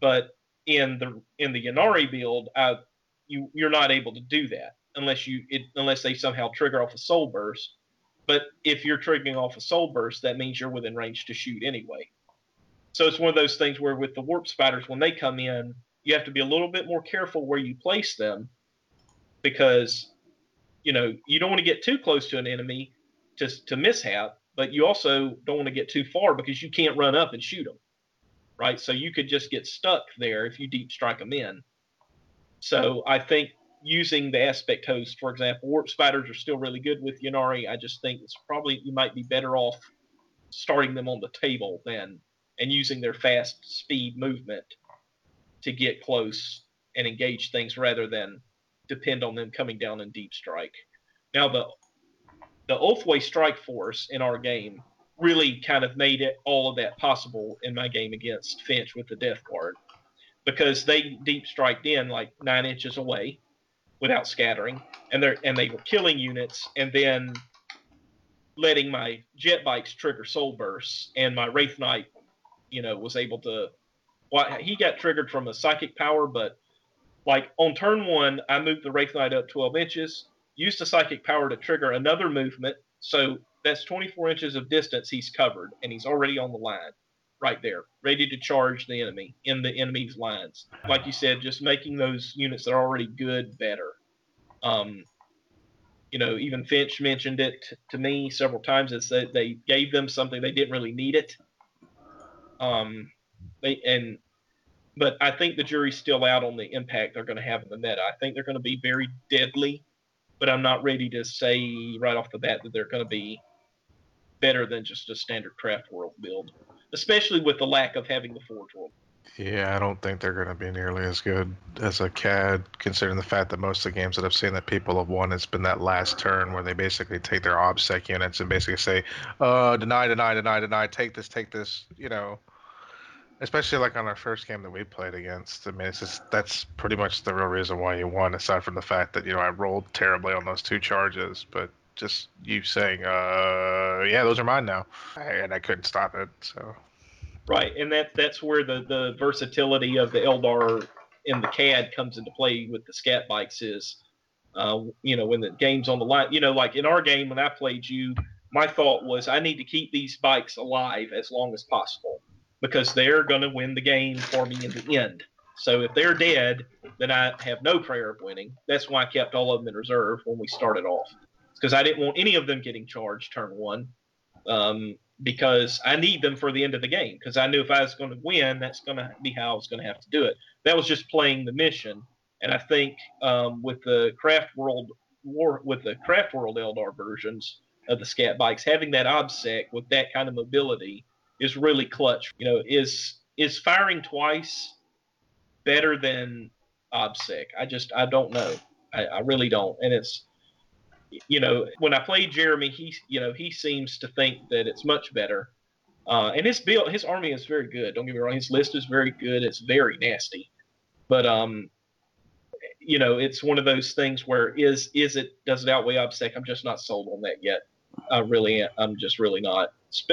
But in the in the Ynnari build, uh, you you're not able to do that unless you it, unless they somehow trigger off a soul burst. But if you're triggering off a soul burst, that means you're within range to shoot anyway. So it's one of those things where with the warp spiders, when they come in, you have to be a little bit more careful where you place them because you know you don't want to get too close to an enemy to to mishap, but you also don't want to get too far because you can't run up and shoot them, right? So you could just get stuck there if you deep strike them in. So I think using the aspect host, for example, warp spiders are still really good with Ynnari. I just think it's probably you might be better off starting them on the table than and using their fast speed movement to get close and engage things rather than depend on them coming down in deep strike. Now the the Oathway Strike Force in our game really kind of made it all of that possible in my game against Finch with the Death Guard because they deep striked in like nine inches away without scattering, and they and they were killing units and then letting my jet bikes trigger soul bursts, and my Wraith Knight, you know, was able to Why he got triggered from a psychic power, but like on turn one, I moved the Wraith Knight up 12 inches, used the psychic power to trigger another movement. So that's 24 inches of distance he's covered, and he's already on the line right there, ready to charge the enemy in the enemy's lines. Like you said, just making those units that are already good better. Um, you know, even Finch mentioned it to me several times. It's that they gave them something they didn't really need it. Um, they and but I think the jury's still out on the impact they're going to have in the meta. I think they're going to be very deadly, but I'm not ready to say right off the bat that they're going to be better than just a standard craft world build, especially with the lack of having the forge world. Yeah, I don't think they're going to be nearly as good as a CAD, considering the fact that most of the games that I've seen that people have won it's been that last turn where they basically take their OBSEC units and basically say, uh, deny, deny, deny, deny, take this, take this, you know. Especially like on our first game that we played against. I mean, it's just that's pretty much the real reason why you won, aside from the fact that you know I rolled terribly on those two charges. But just you saying, uh, yeah, those are mine now, and I couldn't stop it. So Right, and that that's where the the versatility of the Eldar in the CAD comes into play with the scat bikes is, uh, you know, when the game's on the line. You know, like in our game when I played you, my thought was I need to keep these bikes alive as long as possible because they're going to win the game for me in the end. So if they're dead, then I have no prayer of winning. That's why I kept all of them in reserve when we started off, because I didn't want any of them getting charged turn one, um, because I need them for the end of the game. Because I knew if I was going to win, that's going to be how I was going to have to do it. That was just playing the mission, and I think um, with the Craft World war with the Craft World Eldar versions of the Scat bikes, having that obsec with that kind of mobility is really clutch. You know, is is firing twice better than OBSEC? I just I don't know. I, I really don't. And it's you know when I played Jeremy, he you know he seems to think that it's much better. Uh, and his build, his army is very good. Don't get me wrong, his list is very good. It's very nasty, but um, you know, it's one of those things where is is it does it outweigh OBSEC? I'm just not sold on that yet. I really, I'm just really not.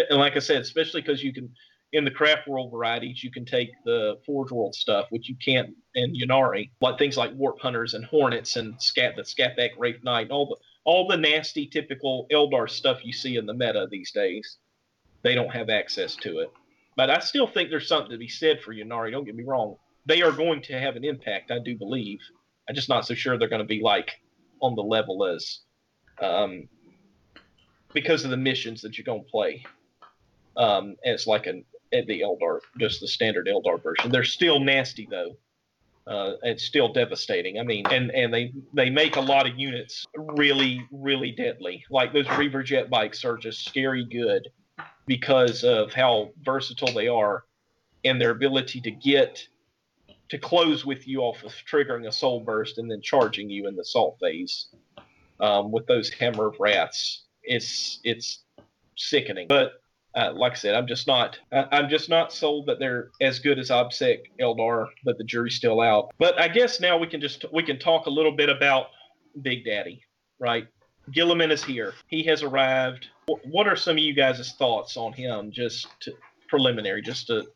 And like I said, especially because you can, in the craft world varieties, you can take the Forge World stuff, which you can't in Ynnari, like things like Warp Hunters and Hornets and Scat, the Scatback Wraith Knight, all the all the nasty typical Eldar stuff you see in the meta these days. They don't have access to it. But I still think there's something to be said for Ynnari. Don't get me wrong. They are going to have an impact, I do believe. I'm just not so sure they're going to be like on the level as um, because of the missions that you're to play um, as like an the Eldar, just the standard Eldar version. They're still nasty though. Uh, it's still devastating. I mean, and and they they make a lot of units really really deadly. Like those Reaver jet bikes are just scary good because of how versatile they are and their ability to get to close with you off of triggering a soul burst and then charging you in the salt phase um, with those hammer of wraths it's it's sickening. But uh, like I said, I'm just not I'm just not sold that they're as good as OBSEC Eldar, but the jury's still out. But I guess now we can just we can talk a little bit about Big Daddy, right? Guilliman is here. He has arrived. What are some of you guys' thoughts on him? Just to, preliminary, just to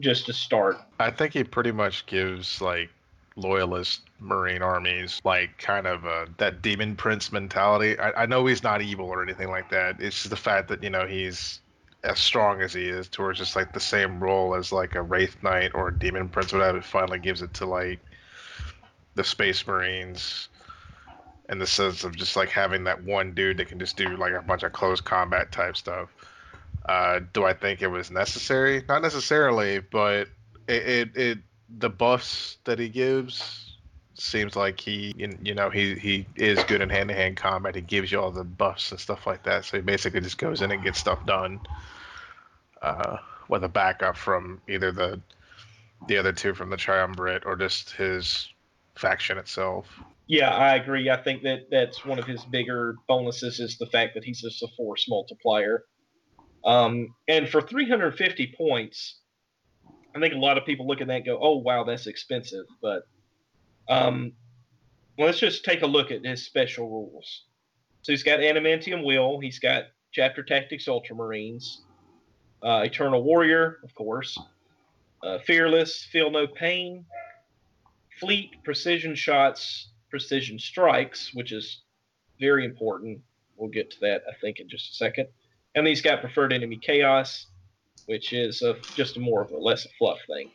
just to start. I think he pretty much gives like loyalist marine armies like kind of uh, that demon prince mentality. I, I know he's not evil or anything like that. It's just the fact that you know he's as strong as he is towards just like the same role as like a wraith knight or a demon prince whatever it finally gives it to like the space marines in the sense of just like having that one dude that can just do like a bunch of close combat type stuff. Uh, do i think it was necessary? Not necessarily but it, it, it the buffs that he gives seems like he you know he he is good in hand to hand combat. He gives you all the buffs and stuff like that. So he basically just goes in and gets stuff done. Uh, with a backup from either the the other two from the triumvirate or just his faction itself. Yeah, I agree. I think that that's one of his bigger bonuses is the fact that he's just a force multiplier. Um, and for 350 points, I think a lot of people look at that and go, "Oh, wow, that's expensive." But um, let's just take a look at his special rules. So he's got Adamantium Will. He's got Chapter Tactics Ultramarines, uh, Eternal Warrior, of course, uh, fearless, feel no pain, fleet, precision shots, precision strikes, which is very important. We'll get to that, I think, in just a second. And he's got preferred enemy chaos, which is a, just a more of a less fluff thing.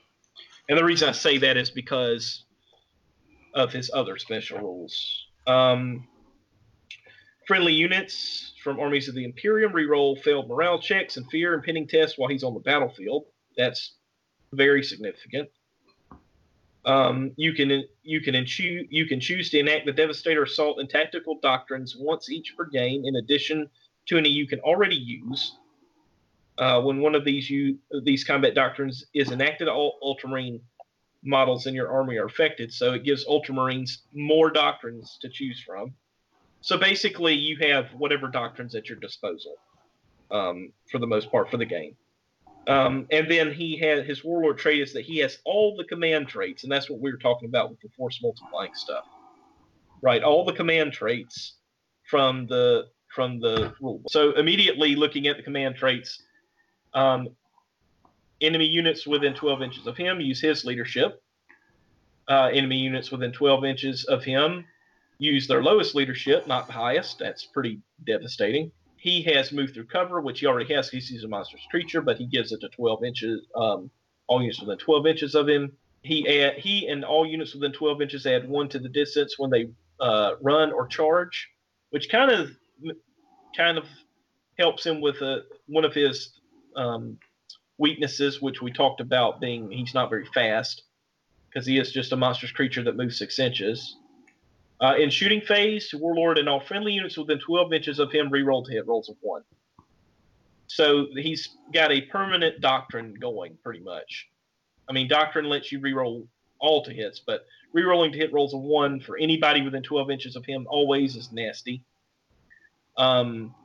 And the reason I say that is because of his other special rules. Um, friendly units from armies of the Imperium reroll failed morale checks and fear and pinning tests while he's on the battlefield. That's very significant. Um, you can you can choose you can choose to enact the Devastator Assault and Tactical Doctrines once each per game, in addition to any you can already use. Uh, when one of these you these combat doctrines is enacted, all Ultramarine models in your army are affected. So it gives Ultramarines more doctrines to choose from. So basically, you have whatever doctrines at your disposal, um, for the most part, for the game. Um, and then he had his warlord trait is that he has all the command traits, and that's what we were talking about with the force multiplying stuff, right? All the command traits from the from the rule. So immediately looking at the command traits, um, enemy units within 12 inches of him use his leadership. Uh, enemy units within 12 inches of him use their lowest leadership, not the highest. That's pretty devastating. He has moved through cover, which he already has He sees a monstrous creature, but he gives it to 12 inches. Um, all units within 12 inches of him. He add, he and all units within 12 inches add one to the distance when they uh, run or charge, which kind of kind of helps him with a, one of his um, weaknesses, which we talked about being he's not very fast because he is just a monstrous creature that moves six inches. Uh, in shooting phase, Warlord and all friendly units within 12 inches of him reroll to hit rolls of one. So he's got a permanent doctrine going, pretty much. I mean, doctrine lets you reroll all to hits, but rerolling to hit rolls of one for anybody within 12 inches of him always is nasty. Um,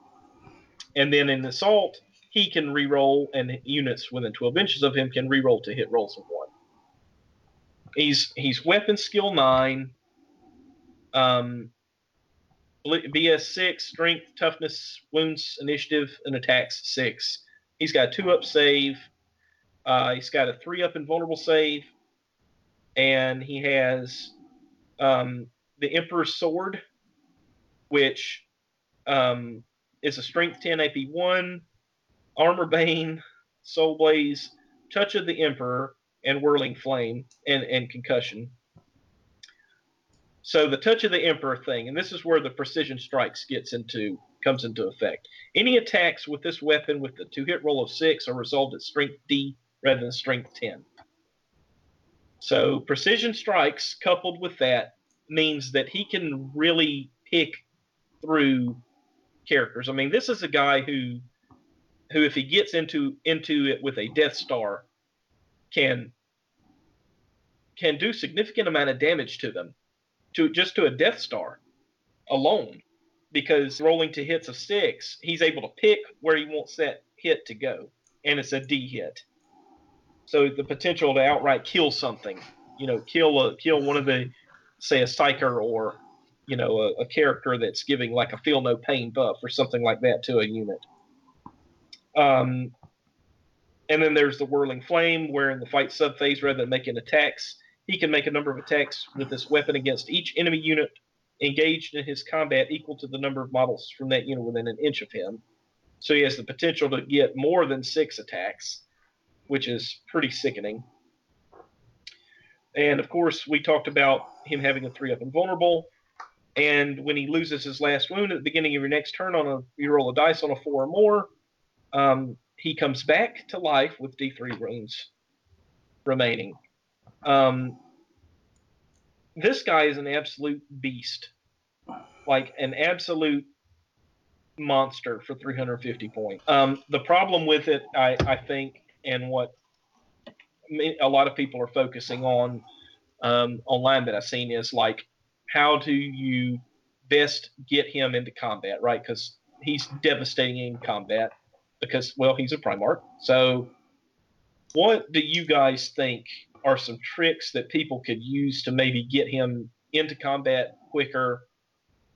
and then in assault, he can reroll, and units within 12 inches of him can reroll to hit rolls of one. He's he's weapon skill nine, um, BS six, strength, toughness, wounds, initiative, and attacks six. He's got a two up save. Uh, he's got a three up invulnerable save, and he has um, the Emperor's Sword, which um, is a strength 10 AP one, armor bane, soul blaze, touch of the Emperor, and whirling flame and, and concussion. So the touch of the emperor thing, and this is where the precision strikes gets into comes into effect. Any attacks with this weapon with the two hit roll of six are resolved at strength D rather than strength ten. So precision strikes coupled with that means that he can really pick through characters. I mean, this is a guy who who if he gets into into it with a Death Star can can do significant amount of damage to them to just to a Death Star alone, because rolling to hits of six, he's able to pick where he wants that hit to go, and it's a D hit. So the potential to outright kill something, you know, kill a kill one of the, say a psyker or, you know, a, a character that's giving like a feel no pain buff or something like that to a unit. Um, and then there's the whirling flame, where in the fight subphase, rather than making attacks, he can make a number of attacks with this weapon against each enemy unit engaged in his combat equal to the number of models from that unit within an inch of him. So he has the potential to get more than six attacks, which is pretty sickening. And of course, we talked about him having a three up invulnerable. And when he loses his last wound at the beginning of your next turn on a you roll a dice on a four or more, um, he comes back to life with D3 wounds remaining. Um, this guy is an absolute beast, like an absolute monster for 350 points. Um, the problem with it, I, I think, and what a lot of people are focusing on um, online that I've seen is like, how do you best get him into combat, right? Because he's devastating in combat because, well, he's a Primarch. So, what do you guys think are some tricks that people could use to maybe get him into combat quicker,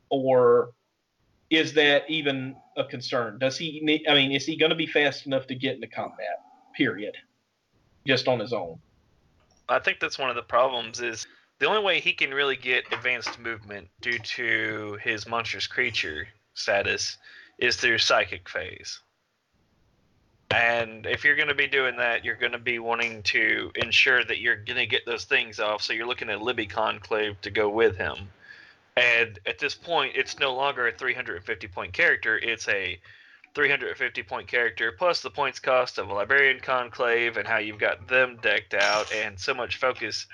or is that even a concern? Does he need? I mean, is he going to be fast enough to get into combat? Period. just on his own. I think that's one of the problems is the only way he can really get advanced movement due to his monstrous creature status is through psychic phase. And if you're going to be doing that, you're going to be wanting to ensure that you're going to get those things off. So you're looking at Libby Conclave to go with him. And at this point, it's no longer a 350 point character. It's a 350 point character plus the points cost of a Librarian Conclave and how you've got them decked out, and so much focus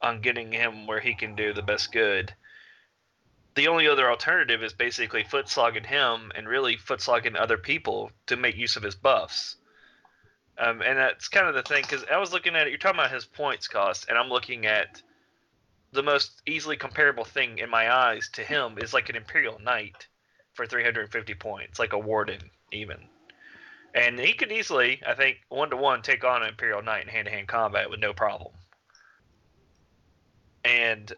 on getting him where he can do the best good. The only other alternative is basically foot slogging him and really foot slogging other people to make use of his buffs. Um, and that's kind of the thing because I was looking at it. You're talking about his points cost, and I'm looking at the most easily comparable thing in my eyes to him is like an Imperial Knight for 350 points, like a Warden even. And he could easily, I think, one to one take on an Imperial Knight in hand to hand combat with no problem. And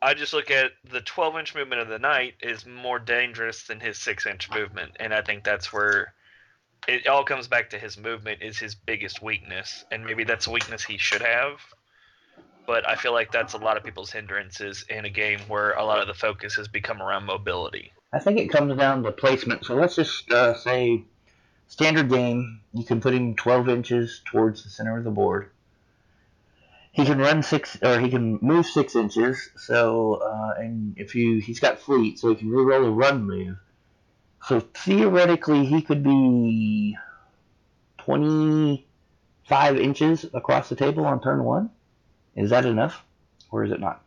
I just look at the 12 inch movement of the Knight is more dangerous than his 6 inch movement. And I think that's where it all comes back to his movement is his biggest weakness. And maybe that's a weakness he should have but I feel like that's a lot of people's hindrances in a game where a lot of the focus has become around mobility. I think it comes down to placement. So let's just uh, say standard game, you can put him 12 inches towards the center of the board. He can run six, or he can move six inches. So, uh, and if you, he's got fleet, so he can reroll a run move. So theoretically, he could be 25 inches across the table on turn one. Is that enough, or is it not?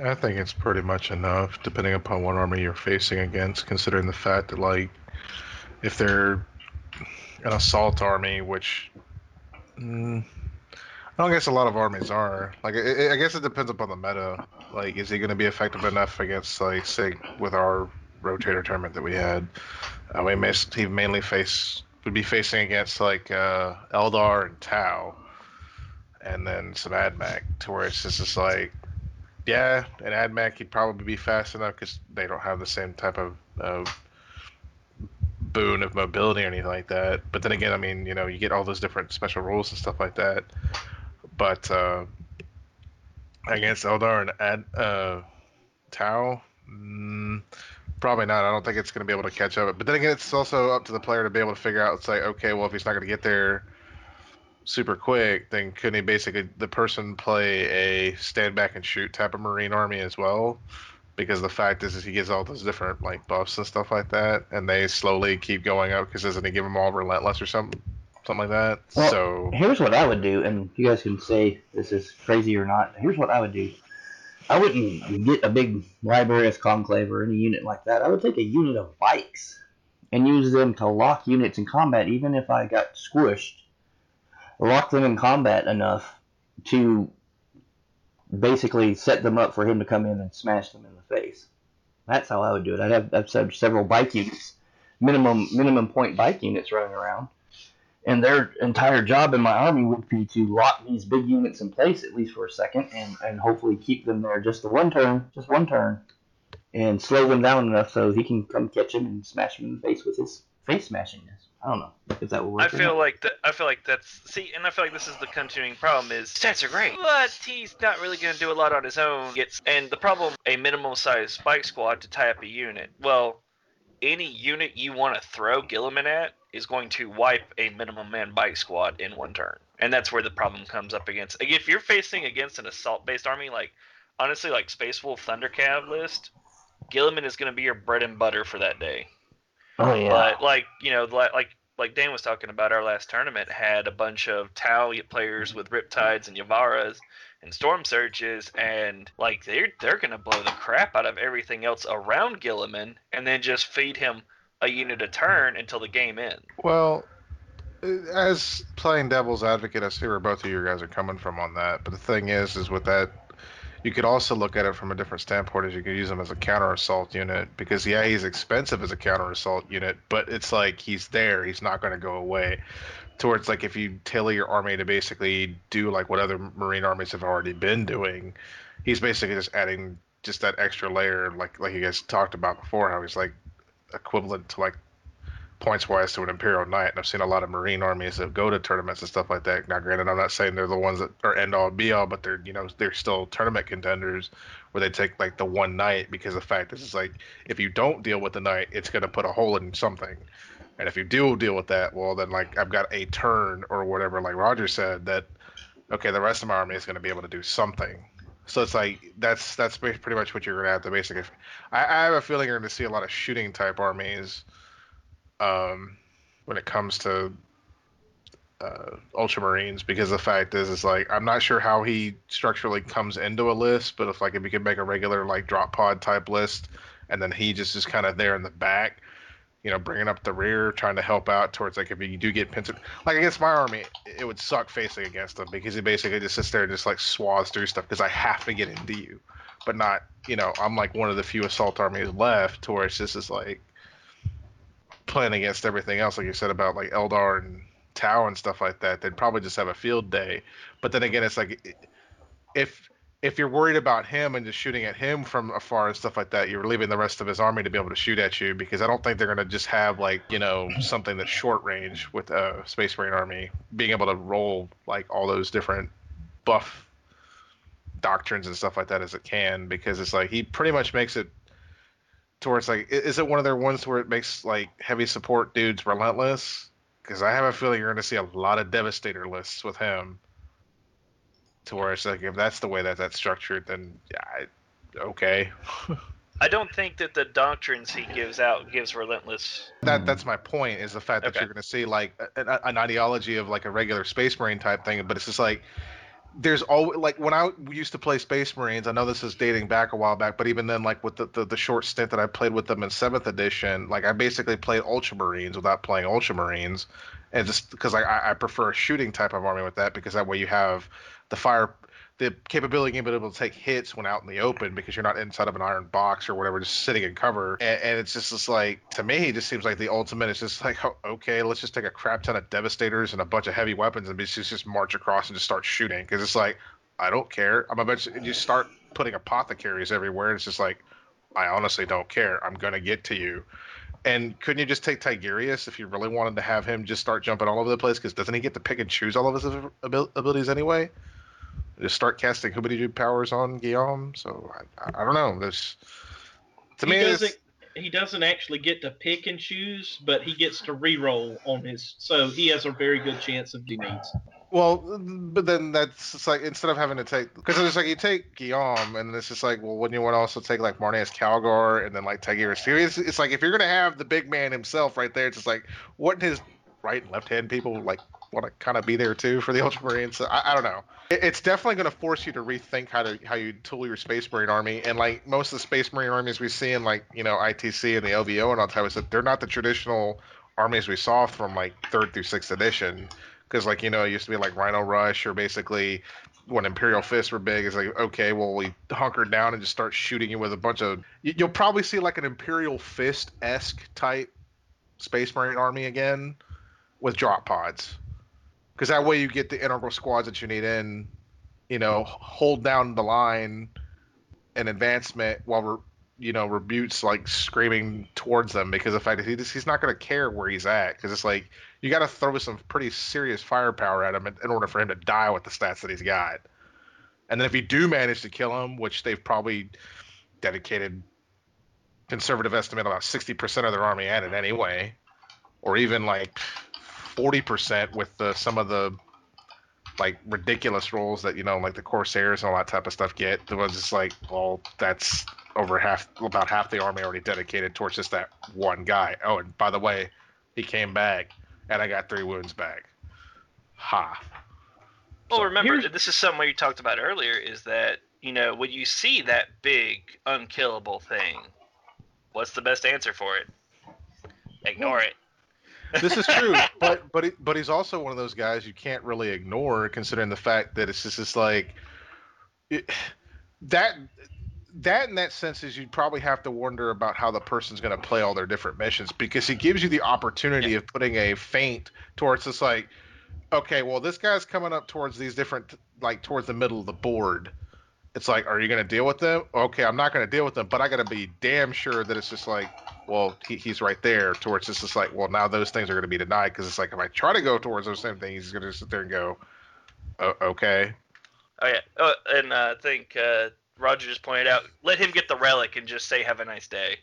I think it's pretty much enough, depending upon what army you're facing against. Considering the fact that, like, if they're an assault army, which mm, I don't guess a lot of armies are. Like, I guess it depends upon the meta. Like, is he going to be effective enough against, like, say, with our rotator tournament that we had? Uh, we may, he mainly face would be facing against like uh, Eldar and Tau, and then some AdMech, to where it's just, just like, yeah, an AdMech he'd probably be fast enough because they don't have the same type of uh, boon of mobility or anything like that. But then again, I mean, you know, you get all those different special rules and stuff like that. But uh, against Eldar and Ad uh, Tau. Mm, Probably not. I don't think it's going to be able to catch up. But then again, it's also up to the player to be able to figure out. It's like, okay, well, if he's not going to get there super quick, then couldn't he basically the person play a stand back and shoot type of Marine army as well? Because the fact is, is he gets all those different like buffs and stuff like that, and they slowly keep going up. Because doesn't he give them all relentless or something, something like that? Well, so here's what I would do, and you guys can say this is crazy or not. Here's what I would do. I wouldn't get a big Librarius Conclave or any unit like that. I would take a unit of bikes and use them to lock units in combat, even if I got squished. Lock them in combat enough to basically set them up for him to come in and smash them in the face. That's how I would do it. I'd have, I'd have several bike units, minimum minimum point bike units running around and their entire job in my army would be to lock these big units in place at least for a second and, and hopefully keep them there just the one turn just one turn and slow them down enough so he can come catch him and smash him in the face with his face smashingness i don't know if that will work I feel like that. I feel like that's see, and I feel like this is the continuing problem. Is stats are great, but he's not really going to do a lot on his own. Gets and the problem a minimum size spike squad to tie up a unit. Well, any unit you want to throw Guilliman at is going to wipe a minimum man bike squad in one turn. And that's where the problem comes up against. If you're facing against an assault based army, like honestly, like Space Wolf Thundercav list, Guilliman is going to be your bread and butter for that day. Oh yeah. But like you know, like like Dan was talking about, our last tournament had a bunch of Tau players with Riptides and Y'vahras and Storm Surges, and like they're they're gonna blow the crap out of everything else around Guilliman, and then just feed him a unit a turn until the game ends. Well, as playing devil's advocate, I see where both of you guys are coming from on that. But the thing is, is with that, you could also look at it from a different standpoint. As you could use him as a counter assault unit because yeah, he's expensive as a counter assault unit, but it's like he's there. He's not going to go away. Towards like if you tailor your army to basically do like what other marine armies have already been doing, he's basically just adding just that extra layer, like like you guys talked about before, how he's like equivalent to like points wise to an Imperial Knight, and I've seen a lot of Marine armies that go to tournaments and stuff like that. Now, granted, I'm not saying they're the ones that are end all be all, but they're you know they're still tournament contenders where they take like the one knight because the fact is like if you don't deal with the knight, it's gonna put a hole in something, and if you do deal with that, well then like I've got a turn or whatever, like Roger said that okay, the rest of my army is gonna be able to do something. So it's like that's that's pretty much what you're gonna have to basically. I, I have a feeling you're gonna see a lot of shooting type armies um, when it comes to uh, Ultramarines because the fact is, is like I'm not sure how he structurally comes into a list, but if like if you could make a regular like drop pod type list, and then he just is kind of there in the back, you know, bringing up the rear, trying to help out towards like if you do get pinned, like against my army, it would suck facing against him because he basically just sits there and just like swaths through stuff because I have to get into you, but not, you know, I'm like one of the few assault armies left to where it's just is like playing against everything else, like you said about like Eldar and Tau and stuff like that, they'd probably just have a field day. But then again, it's like if if you're worried about him and just shooting at him from afar and stuff like that, you're leaving the rest of his army to be able to shoot at you because I don't think they're gonna just have like you know something that's short range with a Space Marine army being able to roll like all those different buff doctrines and stuff like that as it can because it's like he pretty much makes it towards like is it one of their ones where it makes like heavy support dudes relentless? Because I have a feeling you're going to see a lot of devastator lists with him. To where it's like if that's the way that that's structured, then yeah, okay. (laughs) I don't think that the doctrines he gives out gives relentless. That hmm. that's my point is the fact that Okay. you're going to see like an, an ideology of like a regular space marine type thing, but it's just like there's always like when I used to play Space Marines. I know this is dating back a while back, but even then, like with the, the, the short stint that I played with them in seventh edition, like I basically played Ultramarines without playing Ultramarines, and just because I I prefer a shooting type of army with that because that way you have the fire. The capability of being able to take hits when out in the open because you're not inside of an iron box or whatever, just sitting in cover. And, and it's just, like to me, it just seems like the ultimate is just like, oh, okay, let's just take a crap ton of devastators and a bunch of heavy weapons and just just march across and just start shooting because it's like I don't care. I'm eventually you start putting apothecaries everywhere. And it's just like I honestly don't care. I'm gonna get to you. And couldn't you just take Tigurius if you really wanted to have him just start jumping all over the place? Because doesn't he get to pick and choose all of his abil- abilities anyway? Just start casting Hoobity powers on Guillaume. So I, I, don't know. There's to he me, doesn't. He doesn't actually get to pick and choose, but he gets to re-roll on his. So he has a very good chance of doing needs. Well, but then that's like instead of having to take because it's like you take Guillaume and it's just like well wouldn't you want to also take like Marneus Calgar and then like Tigurius? It's, it's like if you're gonna have the big man himself right there, it's just like wouldn't his right and left hand people like want to kind of be there too for the (laughs) Ultramarines? So I, I don't know. It, it's definitely gonna force you to rethink how to how you tool your Space Marine army and like most of the Space Marine armies we see in like you know ITC and the LVO and all that type of stuff, they're not the traditional armies we saw from like third through sixth edition because like you know it used to be like Rhino Rush or basically when Imperial Fists were big, it's like okay, well we hunker down and just start shooting you with a bunch of. you- You'll probably see like an Imperial Fist esque type Space Marine army again with drop pods, because that way you get the integral squads that you need in. You know, hold down the line and advancement while we're you know rebutes like screaming towards them because the fact that he just, he's not going to care where he's at because it's like you got to throw some pretty serious firepower at him in, in order for him to die with the stats that he's got. And then if you do manage to kill him, which they've probably dedicated conservative estimate about 60% of their army at it anyway, or even like 40% with the, some of the like ridiculous roles that you know like the Corsairs and all that type of stuff get. It was just like, well, that's over half, about half the army already dedicated towards just that one guy. Oh, and by the way, he came back and I got three wounds back. Ha. Well, So remember, here's- this is something we talked about earlier. Is that you know when you see that big unkillable thing, what's the best answer for it? Ignore it. This is true, (laughs) but but he, but he's also one of those guys you can't really ignore, considering the fact that it's just it's like it, that that in that sense is you'd probably have to wonder about how the person's going to play all their different missions because he gives you the opportunity of putting a feint towards this like okay well this guy's coming up towards these different like towards the middle of the board it's like are you going to deal with them okay i'm not going to deal with them but i got to be damn sure that it's just like well, he, he's right there. Towards it's just like, well, now those things are going to be denied because it's like if I try to go towards those same things, he's going to sit there and go, okay. Oh yeah, oh, and uh, I think uh, Roger just pointed out, let him get the relic and just say, "Have a nice day."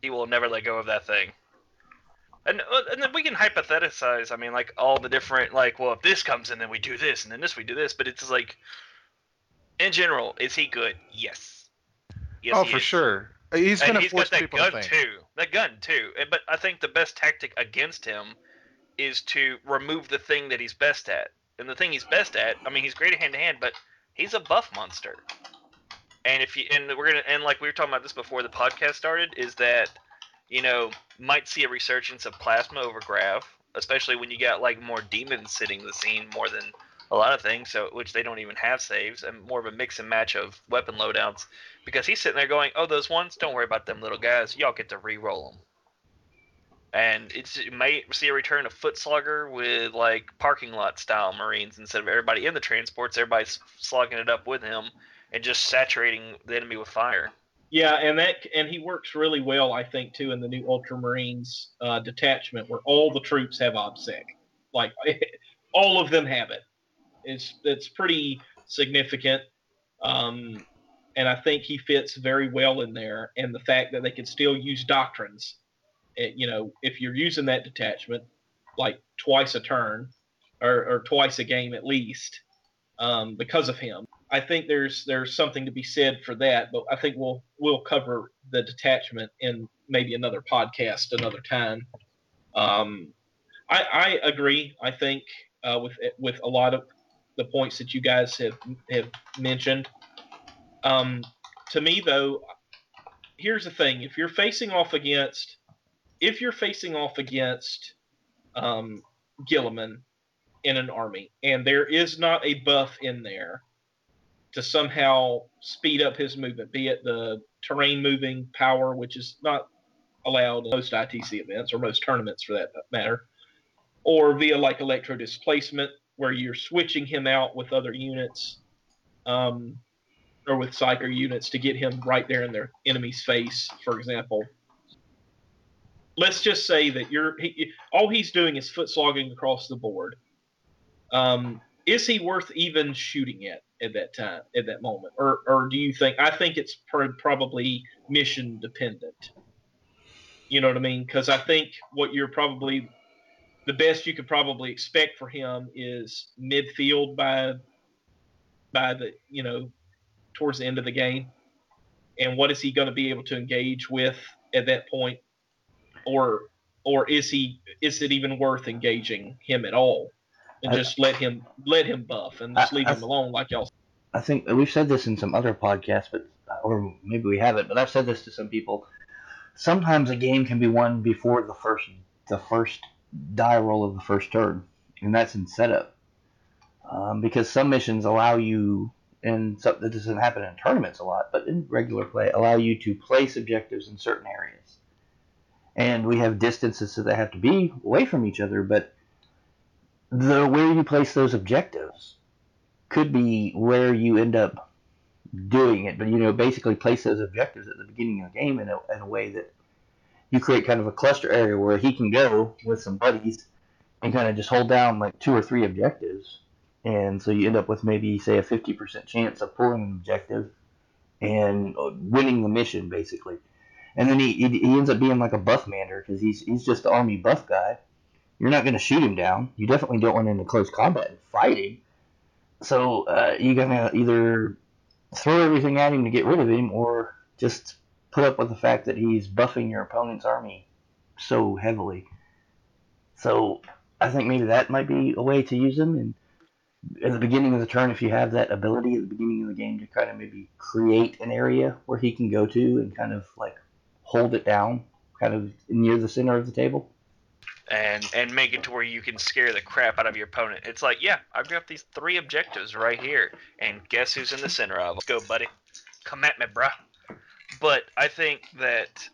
He will never let go of that thing. And uh, and then we can hypothesize. I mean, like all the different, like, well, if this comes in, then we do this, and then this we do this. But it's like, in general, is he good? Yes. Yes, oh, for is. sure. He's going to he's force got that people gun to think. too. That gun too. But I think the best tactic against him is to remove the thing that he's best at. And the thing he's best at, I mean, he's great at hand to hand, but he's a buff monster. And if you and we're gonna and like we were talking about this before the podcast started, is that you know might see a resurgence of plasma over grav, especially when you got like more demons sitting the scene more than a lot of things, so which they don't even have saves, and more of a mix and match of weapon loadouts because he's sitting there going, "Oh, those ones, don't worry about them little guys. Y'all get to re-roll them." And it's it may see a return of Foot Slugger with like parking lot style Marines instead of everybody in the transports, everybody's slogging it up with him and just saturating the enemy with fire. Yeah, and that and he works really well, I think, too, in the new Ultramarines uh, detachment where all the troops have OBSEC. Like (laughs) all of them have it. It's it's pretty significant, um, and I think he fits very well in there. And the fact that they can still use doctrines, it, you know, if you're using that detachment like twice a turn or, or twice a game at least, um, because of him. I think there's there's something to be said for that, but I think we'll we'll cover the detachment in maybe another podcast another time. Um, I, I agree. I think uh, with with a lot of the points that you guys have have mentioned. Um, to me, though, here's the thing: if you're facing off against, if you're facing off against um, Guilliman in an army, and there is not a buff in there to somehow speed up his movement, be it the terrain moving power, which is not allowed in most ITC events or most tournaments for that matter, or via like electro displacement, where you're switching him out with other units, um, or with psyker units to get him right there in their enemy's face, for example. Let's just say that you're he, all he's doing is foot slogging across the board. Um, is he worth even shooting at at that time, at that moment, or or do you think? I think it's pr- probably mission dependent. You know what I mean? Because I think what you're probably the best you could probably expect for him is midfield by by the you know towards the end of the game, and what is he going to be able to engage with at that point, or or is he is it even worth engaging him at all? and I- just let him let him buff and just I- leave I- him alone like y'all. I think we've said this in some other podcasts, but or maybe we haven't. But I've said this to some people. Sometimes a game can be won before the first the first die roll of the first turn, and that's in setup. Um, because some missions allow you, and so, that doesn't happen in tournaments a lot, but in regular play, allow you to place objectives in certain areas. And we have distances that they have to be away from each other, but the where you place those objectives could be where you end up doing it. But you know, basically place those objectives at the beginning of the game in a, in a way that you create kind of a cluster area where he can go with some buddies and kind of just hold down like two or three objectives. And so you end up with maybe say a 50% chance of pulling an objective and uh, winning the mission basically. And then he, he, he ends up being like a buff mander because he's, he's just the army buff guy. You're not going to shoot him down. You definitely don't want him in close combat and fighting. So uh, you're gonna either throw everything at him to get rid of him, or just put up with the fact that he's buffing your opponent's army so heavily. So I think maybe that might be a way to use him. And at the beginning of the turn, if you have that ability at the beginning of the game to kind of maybe create an area where he can go to and kind of like hold it down, kind of near the center of the table. and and make it to where you can scare the crap out of your opponent. It's like, yeah, I've got these three objectives right here, and guess who's in the center of them? Let's go, buddy. Come at me, bruh. But I think that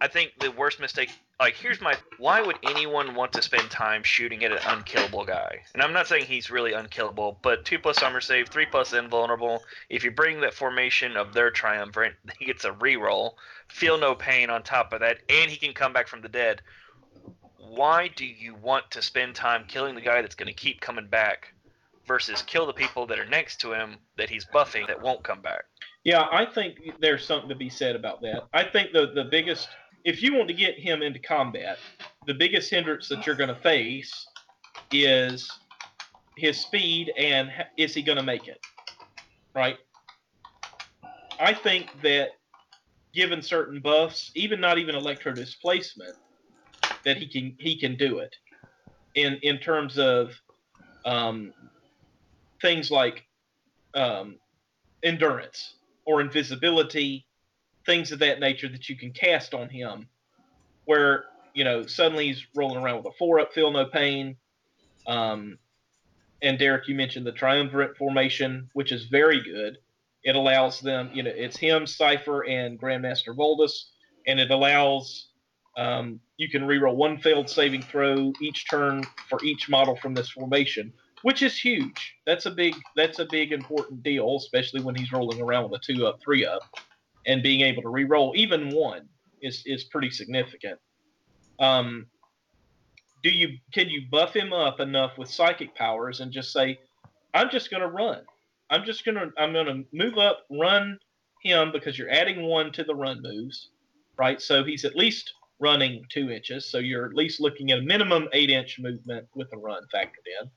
I think the worst mistake, like, here's my. Why would anyone want to spend time shooting at an unkillable guy? And I'm not saying he's really unkillable, but two plus armor save, three plus invulnerable. If you bring that formation of their triumvirate, (laughs) he gets a reroll. Feel no pain on top of that, and he can come back from the dead. Why do you want to spend time killing the guy that's going to keep coming back versus kill the people that are next to him that he's buffing that won't come back? Yeah, I think there's something to be said about that. I think the the biggest, if you want to get him into combat, the biggest hindrance that you're going to face is his speed and is he going to make it, right? I think that given certain buffs, even not even electro displacement, that he can he can do it. In in terms of um, things like um, endurance or invisibility, things of that nature that you can cast on him, where you know suddenly he's rolling around with a four up, feel no pain. Um, and Derek, you mentioned the triumvirate formation, which is very good. It allows them, you know, it's him, Cypher, and Grandmaster Voldus, and it allows um, you can reroll one failed saving throw each turn for each model from this formation, which is huge. That's a big that's a big important deal, especially when he's rolling around with a two up, three up, and being able to reroll even one is is pretty significant. Um, do you can you buff him up enough with psychic powers and just say, I'm just gonna run. I'm just gonna I'm gonna move up, run him because you're adding one to the run moves, right? So he's at least running two inches. So you're at least looking at a minimum eight inch movement with the run factored in.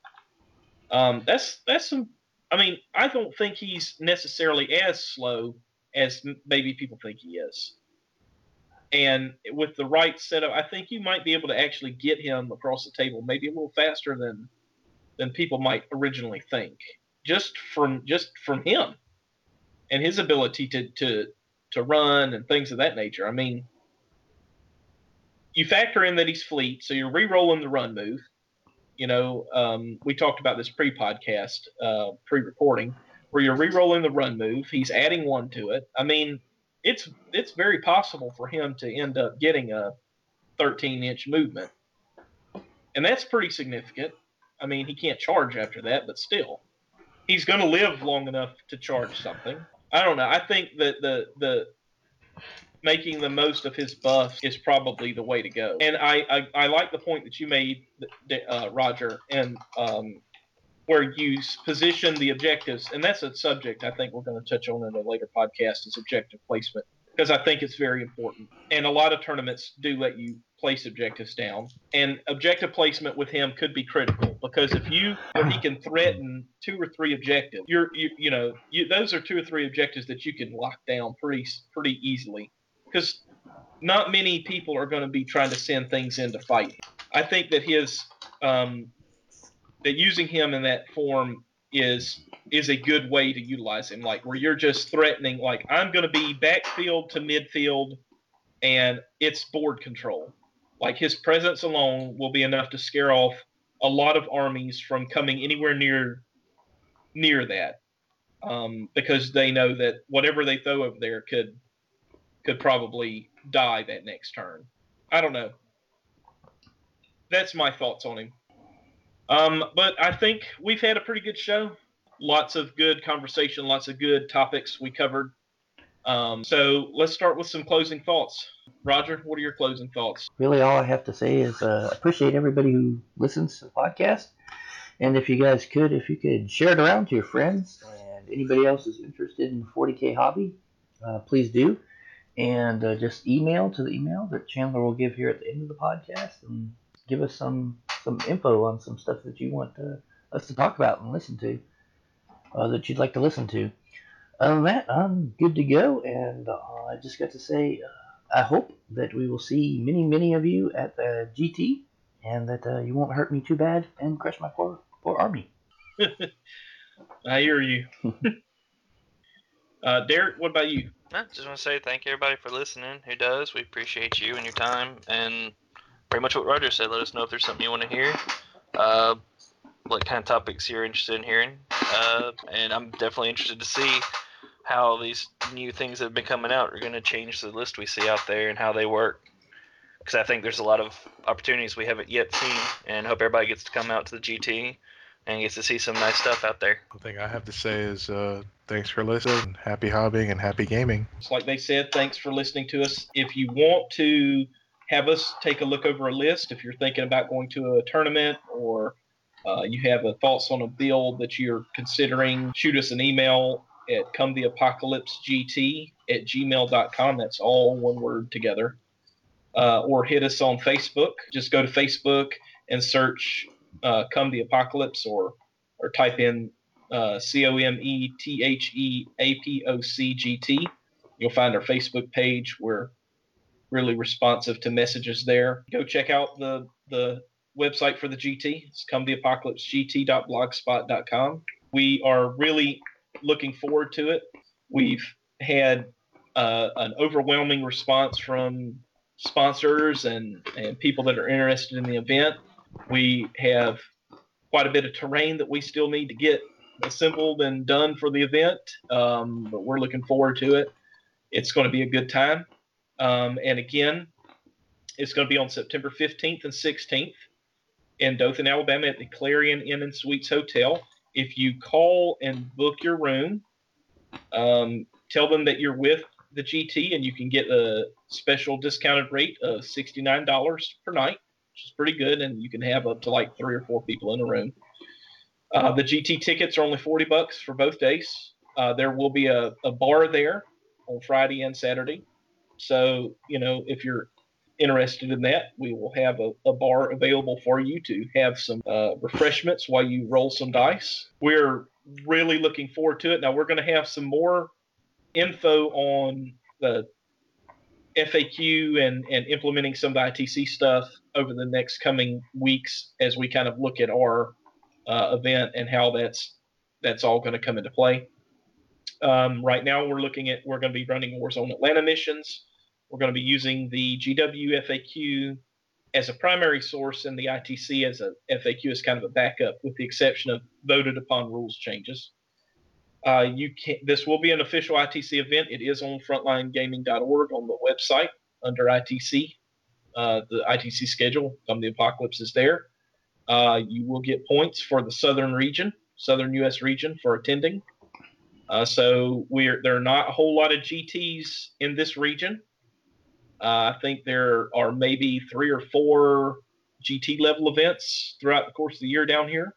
Um, that's that's some. I mean, I don't think he's necessarily as slow as maybe people think he is. And with the right setup, I think you might be able to actually get him across the table maybe a little faster than than people might originally think. Just from just from him and his ability to to to run and things of that nature. I mean, you factor in that he's fleet, so you're re-rolling the run move. You know, um, we talked about this pre-podcast, uh, pre-recording, where you're re-rolling the run move. He's adding one to it. I mean, it's it's very possible for him to end up getting a 13 inch movement, and that's pretty significant. I mean, he can't charge after that, but still, he's going to live long enough to charge something. I don't know. I think that the the making the most of his buff is probably the way to go. And I I, I like the point that you made, uh, Roger, and um, where you position the objectives, and that's a subject I think we're going to touch on in a later podcast is objective placement because I think it's very important. And a lot of tournaments do let you place objectives down, and objective placement with him could be critical because if you or he can threaten two or three objectives, you're you, you know you, those are two or three objectives that you can lock down pretty pretty easily because not many people are going to be trying to send things in to fight. I think that his um, that using him in that form is is a good way to utilize him. Like where you're just threatening, like I'm going to be backfield to midfield, and it's board control. Like his presence alone will be enough to scare off a lot of armies from coming anywhere near near that, um, because they know that whatever they throw over there could could probably die that next turn. I don't know. That's my thoughts on him. Um, but I think we've had a pretty good show. Lots of good conversation, lots of good topics we covered. Um, so let's start with some closing thoughts. Roger, what are your closing thoughts? Really, all I have to say is uh, appreciate everybody who listens to the podcast. And if you guys could, if you could share it around to your friends and anybody else is interested in 40k hobby, uh, please do. And uh, just email to the email that Chandler will give here at the end of the podcast and give us some some info on some stuff that you want uh, us to talk about and listen to, uh, that you'd like to listen to. Other than that, I'm good to go, and uh, I just got to say, uh, I hope that we will see many, many of you at the GT, and that uh, you won't hurt me too bad and crush my poor, poor army. (laughs) I hear you. (laughs) uh, Derek, what about you? I just want to say thank you everybody for listening. Who does? We appreciate you and your time, and pretty much what Roger said. Let us know if there's something you want to hear, uh, what kind of topics you're interested in hearing, uh, and I'm definitely interested to see how these new things that have been coming out are going to change the list we see out there and how they work. because I think there's a lot of opportunities we haven't yet seen, and hope everybody gets to come out to the GT and gets to see some nice stuff out there. The thing I have to say is uh, thanks for listening, happy hobbying, and happy gaming. It's like they said, thanks for listening to us. If you want to have us take a look over a list, if you're thinking about going to a tournament or uh, you have a thoughts on a build that you're considering, shoot us an email at cometheapocalypsegt at gmail.com. That's all one word together. Uh, or hit us on Facebook. Just go to Facebook and search uh, Come the Apocalypse or, or type in uh, C O M E T H E A P O C G T. You'll find our Facebook page. We're really responsive to messages there. Go check out the, the website for the GT. It's cometheapocalypsegt.blogspot.com. We are really looking forward to it. We've had uh, an overwhelming response from sponsors and, and people that are interested in the event. We have quite a bit of terrain that we still need to get assembled and done for the event, um, but we're looking forward to it. It's going to be a good time. Um, and again, it's going to be on September 15th and 16th in Dothan, Alabama at the Clarion Inn and Suites Hotel. If you call and book your room, um, tell them that you're with the GT and you can get a special discounted rate of $69 per night, which is pretty good. And you can have up to like three or four people in a room. Uh, the GT tickets are only 40 bucks for both days. Uh, there will be a, a bar there on Friday and Saturday. So, you know, if you're interested in that, we will have a, a bar available for you to have some uh, refreshments while you roll some dice. We're really looking forward to it. Now, we're going to have some more info on the FAQ and, and implementing some of the ITC stuff over the next coming weeks as we kind of look at our uh, event and how that's that's all going to come into play. Um, right now, we're looking at we're going to be running Warzone Atlanta missions. We're going to be using the GW FAQ as a primary source and the ITC as a FAQ as kind of a backup, with the exception of voted upon rules changes. Uh, you can This will be an official ITC event. It is on frontlinegaming.org on the website under ITC. Uh, the ITC schedule, Come the Apocalypse, is there. Uh, you will get points for the southern region, southern U.S. region, for attending. Uh, so we're there are not a whole lot of GTS in this region. Uh, I think there are maybe three or four GT level events throughout the course of the year down here.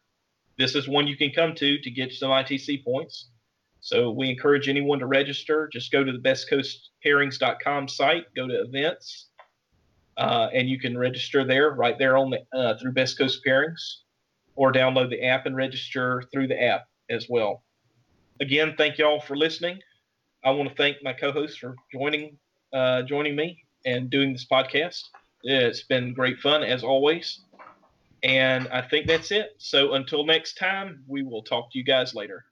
This is one you can come to to get some ITC points. So we encourage anyone to register. Just go to the bestcoastpairings.com site, go to events, uh, and you can register there right there on the uh, through Best Coast Pairings, or download the app and register through the app as well. Again, thank you all for listening. I want to thank my co-hosts for joining uh, joining me and doing this podcast. It's been great fun as always. And I think that's it. So until next time, we will talk to you guys later.